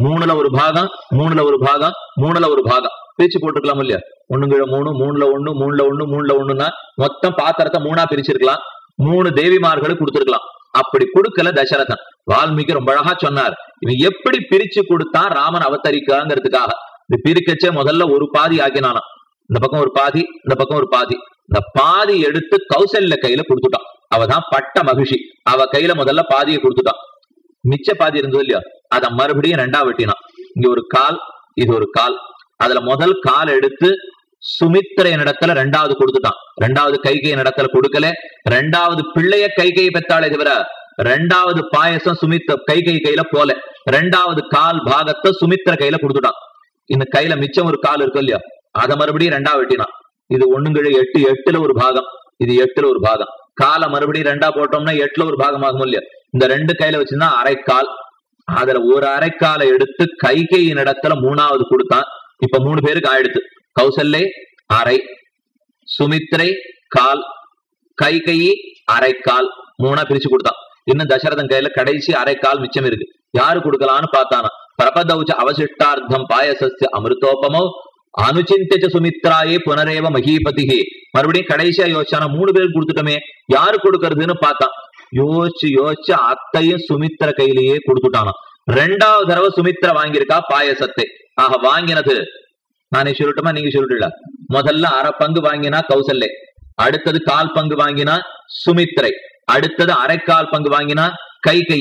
மூணுல ஒரு பாகம் மூணுல ஒரு பாகம் மூணுல ஒரு பாகம். பிரிச்சு போட்டுக்கலாம் இல்லையா? ஒண்ணுங்கிற மூணு மூணுல ஒண்ணு மூணுல ஒண்ணு மூணுல ஒண்ணுன்னா மொத்தம் பாத்திரத்தை மூணா பிரிச்சிருக்கலாம். மூணு தேவிமார்களுக்கு கொடுத்துருக்கலாம். அப்படி கொடுக்கல தசரதன். வால்மீகி ரொம்ப அழகா சொன்னார். இவன் எப்படி பிரிச்சு கொடுத்தா ராமன் அவதரிக்காங்கிறதுக்காக. இந்த பிரிக்கச்சே முதல்ல ஒரு பாதி ஆக்கினானாம். இந்த பக்கம் ஒரு பாதி இந்த பக்கம் ஒரு பாதி. இந்த பாதி எடுத்து கௌசல்ய கையில கொடுத்துட்டான். அவதான் பட்ட மகிழ்ச்சி. அவ கையில முதல்ல பாதியை கொடுத்துட்டான். மிச்ச பாதி இருந்தது இல்லையா அத மறுபடியும் ரெண்டா வெட்டினான். இங்க ஒரு கால் இது ஒரு கால். அதுல முதல் கால் எடுத்து சுமித்திரையன் இடத்துல ரெண்டாவது கொடுத்துட்டான். ரெண்டாவது கைகையின் இடத்துல கொடுக்கல. ரெண்டாவது பிள்ளைய கைகையை பெத்தாலே தவிர ரெண்டாவது பாயசம் சுமித்த கைகை கையில போல. ரெண்டாவது கால் பாகத்தை சுமித்திர கையில கொடுத்துட்டான். இந்த கையில மிச்சம் ஒரு கால் இருக்கும் இல்லையா அத மறுபடியும் ரெண்டா வெட்டினான். இது ஒண்ணுங்கிழ எட்டு எட்டுல ஒரு பாகம். இது எட்டுல ஒரு பாகம். காலை மறுபடியும் ரெண்டா போட்டோம்னா எட்டுல ஒரு பாகம் ஆகும் இல்லையா? இந்த ரெண்டு கையில வச்சிருந்தா அரைக்கால். அதுல ஒரு அரைக்காலை எடுத்து கைகையின் இடத்துல மூணாவது கொடுத்தான். இப்ப மூணு பேருக்கு ஆயிடுத்து. கௌசல்லே அரை. சுமித்ரை கால். கை கை அரைக்கால். மூணா பிரிச்சு கொடுத்தான். இன்னும் தசரதன் கையில கடைசி அரைக்கால் மிச்சம் இருக்கு. யாரு கொடுக்கலான்னு பார்த்தானா? பிரபதௌச்ச அவசிஷ்டார்த்தம் பாயசஸ்து அமிர்தோபமோ அனுச்சிந்திச்ச சுமித்ராயே புனரேவ மகிபதிகே. மறுபடியும் கடைசியா யோசிச்சானா மூணு பேருக்கு கொடுத்துட்டோமே யாரு கொடுக்கறதுன்னு பார்த்தான் யோசிச்சு யோசிச்சு அத்தையும் சுமித்ர கையிலேயே கொடுத்துட்டானா. ரெண்டாவது தடவை சுமித்ரா வாங்கியிருக்கா பாயசத்தை. ஆக வாங்கினது. நானே சொல்லட்டுமா நீங்க சொல்லிட்டுல முதல்ல அரை பங்கு வாங்கினா கௌசல்லே அடுத்தது கால் பங்கு வாங்கினா சுமித்ரை அடுத்தது அரைக்கால் பங்கு வாங்கினா கை கை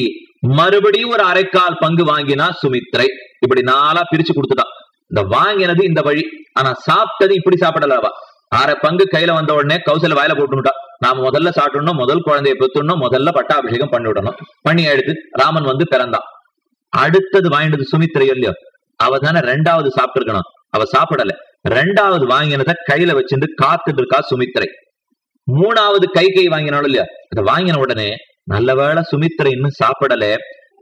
மறுபடியும் ஒரு அரைக்கால் பங்கு வாங்கினா சுமித்ரை. இப்படி நாளா பிரிச்சு கொடுத்துட்டான் இந்த வாங்கினது இந்த வழி. ஆனா சாப்பிட்டது இப்படி சாப்பிடலாவா? அரை பங்கு கையில வந்த உடனே கௌசல வாயில போட்டுட்டா. நாம முதல்ல சாப்பிடணும் முதல் குழந்தைய பெத்துடணும் முதல்ல பட்டாபிஷேகம் பண்ணி விடணும். பண்ணி எடுத்து ராமன் வந்து பிறந்தான். அடுத்தது வாங்கினது சுமித்திரையோ இல்லையோ? அவ தானே ரெண்டாவது சாப்பிட்டு இருக்கணும் அவ சாப்பிடல. ரெண்டாவது வாங்கினத கையில வச்சிருந்து காத்துட்டு இருக்கா சுமித்திரை மூணாவது கை கை வாங்கினாலும் இல்லையா? அதை வாங்கின உடனே நல்லவேளை சுமித்திரை இன்னும் சாப்பிடல.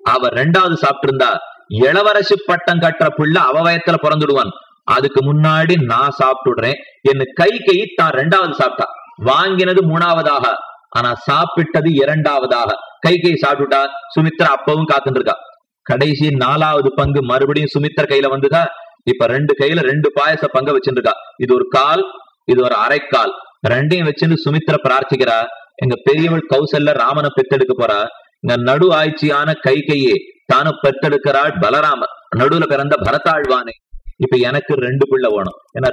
அவ ரெண்டாவது சாப்பிட்டு இருந்தா இளவரசி பட்டம் கட்டுற புள்ள அவ வயத்துல பிறந்துடுவான். அதுக்கு முன்னாடி நான் சாப்பிட்டுடுறேன். என்ன கை கை தான் ரெண்டாவது சாப்பிட்டா. வாங்கினது மூணாவதாக. ஆனா சாப்பிட்டது இரண்டாவதாக. கை கை சாப்பிட்டுட்டா. சுமித்ரா அப்பவும் காத்துருக்கா இருக்கா கடைசி நாலாவது பங்கு மறுபடியும் சுமித்ர கையில வந்துதா? இப்ப ரெண்டு கையில ரெண்டு பாயச பங்க வச்சிருக்கா இது ஒரு கால் இது ஒரு அரைக்கால். ரெண்டையும் வச்சுன்னு சுமித்ர பிரார்த்திக்கிறா. எங்க பெரியவள் கௌசல்ல ராமனை பெத்தெடுக்க போறா. இங்க நடு ஆய்ச்சியான கை கையே. தானும் பெத்தெடுக்கிறாள் பலராம நடுவுல பிறந்த பரதாழ்வானே இப்ப எனக்கு ரெண்டு பிள்ளை வேணும். ஏன்னா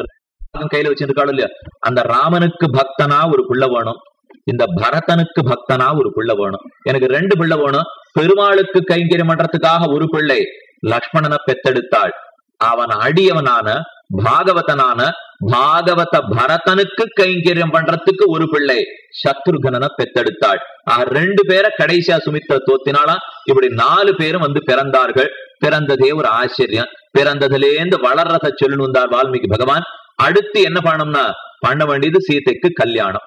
கையில வச்சிருக்காள் இல்லையா? அந்த ராமனுக்கு பக்தனா ஒரு பிள்ளை வேணும். இந்த பரதனுக்கு பக்தனா ஒரு பிள்ளை வேணும். எனக்கு ரெண்டு பிள்ளை வேணும். பெருமாளுக்கு கைங்கரியம் பண்றதுக்காக ஒரு பிள்ளை. லக்ஷ்மணனை பெத்தெடுத்தாள் அவன் அடியவனான பாகவதனான பாகவத பரதனுக்கு கைங்கரியம் பண்றதுக்கு ஒரு பிள்ளை. சத்ருகனனை பெத்தெடுத்தாள். ஆக ரெண்டு பேரை கடைசியா சுமித்ர தோத்தினாலா இப்படி நாலு பேரும் வந்து பிறந்தார்கள். பிறந்ததே ஒரு ஆச்சரியம். பிறந்ததுலேருந்து வளர்றத சொல்லணும் வந்தார் வால்மீகி பகவான். அடுத்து என்ன பண்ணணும்னா பண்ண வேண்டியது சீதைக்கு கல்யாணம்.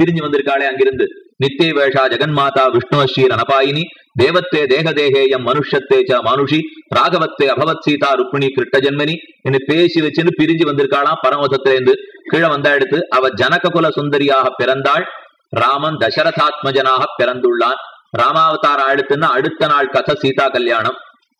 பிரிஞ்சு வந்திருக்காளே அங்கிருந்து. நித்திய வேஷா ஜெகன்மாதா விஷ்ணு ஸ்ரீ அனபாயினி தேவத்தே தேகதேகேயம் மனுஷத்தே ச மனுஷி ராகவத்தே அபவத் சீதா ருக்மிணி கிருட்ட ஜென்மனி என்று பேசி வச்சுன்னு பிரிஞ்சு வந்திருக்காளாம் பரமதத்திலேருந்து கீழே வந்தா எடுத்து அவ ஜனக குல சுந்தரியாக பிறந்தாள் ராமன் தசரதாத்மஜனாக பிறந்துள்ளான். ராமாவதார அடுத்துன்னா அடுத்த நாள் கதை சீதா கல்யாணம்.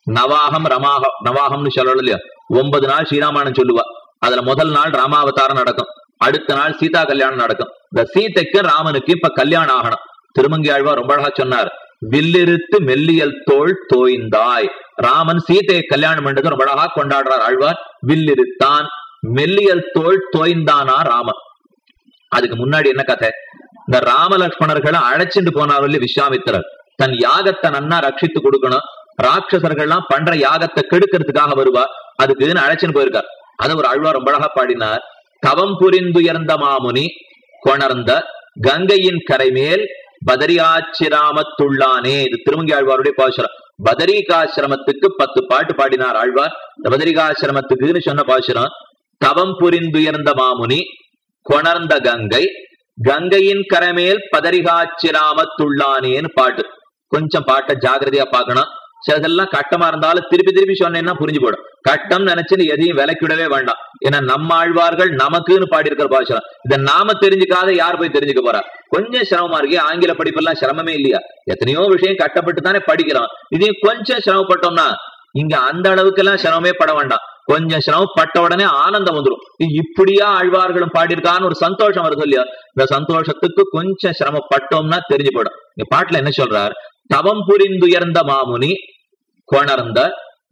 நவாகம் ரமாக நவாகம்னு சொல்லல இல்லையா? ஒன்பது நாள் ஸ்ரீராமாயணம் சொல்லுவா. அதுல முதல் நாள் ராமாவதாரம் நடக்கும். அடுத்த நாள் சீதா கல்யாணம் நடக்கும். இந்த சீதைக்கு ராமனுக்கு இப்ப கல்யாணம் ஆகணும். திருமங்கி ஆழ்வா ரொம்ப அழகா சொன்னார். வில்லிருத்து மெல்லியல் தோல் தோய்ந்தாய். ராமன் சீதையை கல்யாணம் பண்றது ரொம்ப அழகா கொண்டாடுறார் ஆழ்வார். வில்லிருத்தான் மெல்லியல் தோல் தோய்ந்தானா ராமன். அதுக்கு முன்னாடி என்ன கதை? இந்த ராமலட்சுமணர்களை அழைச்சிட்டு போனார் விஸ்வாமித்திரர். தன் யாகத்தை நன்னா ரட்சித்து கொடுக்கணும். ராட்சசர்கள்லாம் பண்ற யாகத்தை கெடுக்கிறதுக்காக வருவா அதுக்கு அழைச்சின்னு போயிருக்கார். அதை ஒரு அழ்வா ரொம்ப அழகா பாடினார். தவம் புரிந்துயர்ந்த மாமுனி கொணர்ந்த கங்கையின் கரைமேல் பதரியாச்சிராமத்துள்ளானே. இது திருமங்கி ஆழ்வாருடைய பாசுரம். பதரிகாசிரமத்துக்கு பத்து பாட்டு பாடினார் ஆழ்வார். இந்த பதரிகாசிரமத்துக்குன்னு சொன்ன பாசுரம். தவம் புரிந்துயர்ந்த மாமுனி கொணர்ந்த கங்கை கங்கையின் கரமேல் பதரிகாச்சிராமத்துள்ளானேன்னு பாட்டு. கொஞ்சம் பாட்டை ஜாகிரதையா பார்க்கணும். சிலதெல்லாம் கட்டமா இருந்தாலும் திருப்பி திருப்பி சொன்னேன்னா புரிஞ்சு போடும் கட்டம் நினைச்சுன்னு எதையும் விலக்கிடவே வேண்டாம். ஏன்னா நம்ம ஆழ்வார்கள் நமக்குன்னு பாடியிருக்கிற இதை நாம தெரிஞ்சுக்காத யார் போய் தெரிஞ்சுக்க போறா? கொஞ்சம் சிரமமா இருக்கு ஆங்கில படிப்பெல்லாம் சிரமமே இல்லையா? எத்தனையோ விஷயம் கட்டப்பட்டு தானே படிக்கிறோம். இதையும் கொஞ்சம் சிரமப்பட்டோம்னா இங்க அந்த அளவுக்கு எல்லாம் சிரமமே பட வேண்டாம். கொஞ்சம் சிரமப்பட்ட உடனே ஆனந்தம் வந்துடும் இப்படியா ஆழ்வார்களும் பாடியிருக்கான்னு ஒரு சந்தோஷம் வருது இல்லையா? இந்த சந்தோஷத்துக்கு கொஞ்சம் சிரமப்பட்டோம்னா தெரிஞ்சு போயிடும் இந்த பாட்டுல என்ன சொல்றார்? தவம் புரிந்துயர்ந்த மாமுனி கொணர்ந்த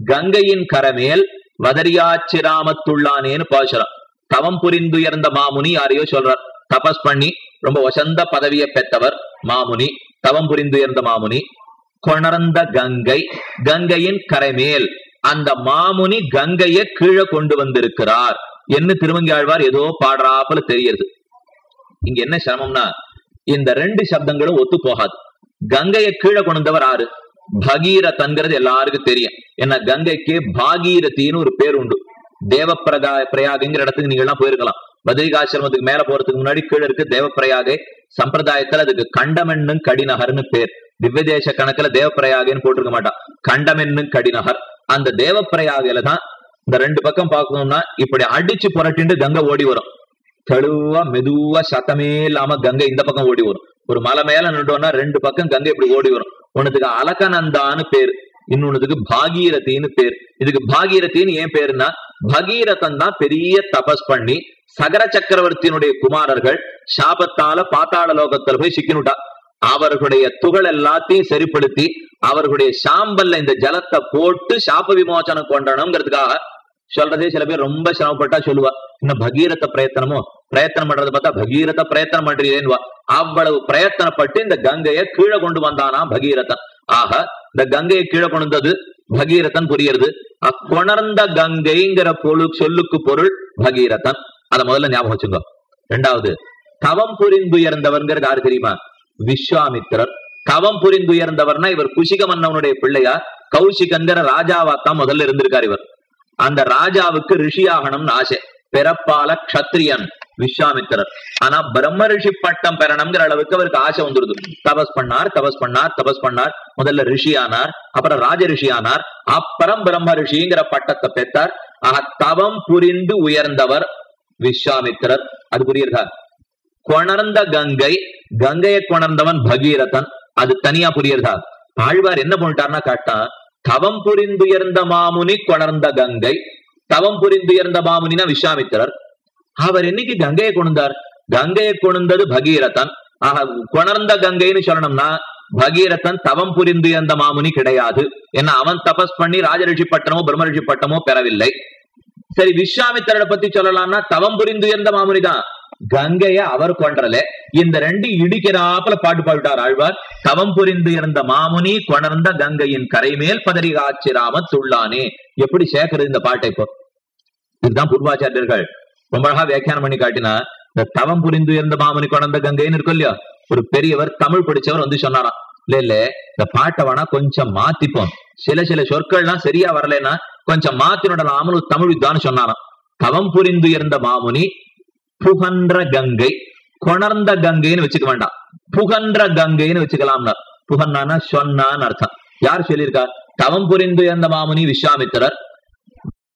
கங்கையின் கரமேல் வதரியாச்சிராமத்துள்ளானேன்னு பாசுரம் தவம் புரிந்துயர்ந்த மாமுனி யாரையோ சொல்றார். தபஸ் பண்ணி ரொம்ப வசந்த பதவியை பெற்றவர் மாமுனி தவம் புரிந்துயர்ந்த மாமுனி. கொணர்ந்த கங்கை கங்கையின் கரைமேல் அந்த மாமுனி கங்கையை கீழே கொண்டு வந்திருக்கிறார். என்ன திருவங்கியாழ்வார் ஏதோ பாடுறாப்புல தெரியுது. இங்க என்ன சிரமம்னா இந்த ரெண்டு சப்தங்களும் ஒத்து போகாது. கங்கையை கீழே கொண்டவர் ஆறு பகீரத்ங்கிறது எல்லாருக்கும் தெரியும். ஏன்னா கங்கைக்கு பாகீரத்தின்னு ஒரு பேர் உண்டு. தேவப்பிரகா பிரயாகங்கிற இடத்துக்கு நீங்க எல்லாம் போயிருக்கலாம். பத்ரிகாசிரமத்துக்கு மேல போறதுக்கு முன்னாடி கீழே இருக்கு தேவப்பிரயாகை. சம்பிரதாயத்துல அதுக்கு கண்டமென்னும் கடிநகர்னு பேர். திவ்யதேச கணக்குல தேவப்பிரயாகன்னு போட்டிருக்க மாட்டான். கண்டமென்னும் கடிநகர். அந்த தேவப்பிரயாகையில தான் இந்த ரெண்டு பக்கம் பார்க்கணும்னா இப்படி அடிச்சு புரட்டிண்டு கங்கை ஓடி வரும். தெளிவா மெதுவா சத்தமே இல்லாம கங்கை இந்த பக்கம் ஓடி வரும். ஒரு மலை மேல நின்றோம்னா ரெண்டு பக்கம் கங்கை இப்படி ஓடி வரும். ஒண்ணுத்துக்கு அலகநந்தான்னு பேர் இன்னொன்னுக்கு பாகீரத்தின்னு பேர். இதுக்கு பாகீரதின்னு ஏன் பேருன்னா பகீரதன் தான் பெரிய தபஸ் பண்ணி சகர சக்கரவர்த்தியினுடைய குமாரர்கள் சாபத்தால பாத்தாள லோகத்துல போய் சிக்கினுட்டா. அவர்களுடைய துகள் எல்லாத்தையும் சரிப்படுத்தி அவர்களுடைய சாம்பல்ல இந்த ஜலத்தை போட்டு சாப விமோசனம் கொண்டணுங்கிறதுக்காக சொல்றதே சில பேர் ரொம்ப சிரமப்பட்டா சொல்லுவா. இன்னும் பகீரத பிரயத்தனமோ பிரயத்தனம் பண்றதை பார்த்தா பகீரத பிரயத்தனம் பண்றீங்கன்னு அவ்வளவு பிரயத்தனப்பட்டு இந்த கங்கையை கீழே கொண்டு வந்தானா பகீரதன் ஆக இந்த கங்கையை கீழே கொண்டு வந்தது பகீரதன் புரியுறது. அக்கொணர்ந்த கங்கைங்கிற பொழு சொல்லுக்கு பொருள் பகீரதன் அதை முதல்ல ஞாபகம் வச்சுங்க ரெண்டாவது தவம் புரிந்துயர்ந்தவர்ங்கிறது யாரு தெரியுமா? விஸ்வாமித்திரர். தவம் புரிந்துயர்ந்தவர்னா இவர் குஷிக மன்னவனுடைய பிள்ளையா? கௌசிகங்கிற ராஜாவாத்தான் முதல்ல இருந்திருக்கார் இவர். அந்த ராஜாவுக்கு ரிஷியாகணும்னு ஆசை. பிறப்பால க்ஷத்ரியன் விஸ்வாமித்திரர். ஆனா பிரம்ம ரிஷி பட்டம் பெறணுங்கிற அளவுக்கு அவருக்கு ஆசை வந்துருது. தபஸ் பண்ணார் தபஸ் பண்ணார் தபஸ் பண்ணார். முதல்ல ரிஷி ஆனார் அப்புறம் ராஜ ரிஷி ஆனார். அப்புறம் பிரம்ம ரிஷிங்கிற பட்டத்தை பெற்றார். ஆக தவம் புரிந்து உயர்ந்தவர் விஸ்வாமித்திரர். அது புரியுறதா கொணர்ந்த கங்கை கங்கையை கொணர்ந்தவன் பகீரதன். அது தனியா புரியுறதா ஆழ்வார் என்ன பண்ணிட்டார்னா காட்டா தவம் புரிந்துயர்ந்த மாமுனி கொணர்ந்த கங்கை. தவம் புரிந்துயர்ந்த மாமுனினா விஸ்வாமித்திரர். அவர் என்னைக்கு கங்கையை கொண்டார் கங்கையை கொண்டது பகீரதன். ஆக கொணர்ந்த கங்கைன்னு சொல்லணும்னா பகீரதன் தவம் புரிந்துயர்ந்த மாமுனி கிடையாது. ஏன்னா அவன் தபஸ் பண்ணி ராஜரிஷி பட்டமோ பிரம்மரிஷி பட்டமோ பெறவில்லை. சரி விஸ்வாமித்திரரை பத்தி சொல்லலாம்னா தவம் புரிந்துயர்ந்த மாமுனி தான் கங்கைய அவர் கொன்றல. இந்த ரெண்டு இடிக்கிறாப்புல பாட்டு பாடிட்டார் ஆழ்வார். தவம் புரிந்து இருந்த மாமுனி கொணர்ந்த கங்கையின் கரைமேல் பதறி ஆச்சிராம துள்ளானே எப்படி சேர்க்கிறது இந்த பாட்டை இப்போ? இதுதான் பூர்வாச்சாரியர்கள். ரொம்ப அழகா வியாக்கியானம் பண்ணி காட்டினா இந்த தவம் புரிந்து இருந்த மாமுனி கொணர்ந்த கங்கைன்னு இருக்கும் இல்லையா? ஒரு பெரியவர் தமிழ் படிச்சவர் வந்து சொன்னாராம். இல்ல இல்ல இந்த பாட்டை வேணா கொஞ்சம் மாத்திப்போம். சில சில சொற்கள்லாம் சரியா வரலன்னா கொஞ்சம் மாத்தினோட ஒரு தமிழ் வித்வான்னு சொன்னாராம். தவம் புரிந்து இருந்த மாமுனி புகன்ற கங்கை கொணர்ந்த கங்கைன்னு வச்சுக்க வேண்டாம். புகன்ற கங்கைன்னு வச்சுக்கலாம்னார். புகன்னானா சொன்னான்னு அர்த்தம். யார் சொல்லியிருக்கார்? தவம் புரிந்து எந்த மாமுனி விஸ்வாமித்திரர்.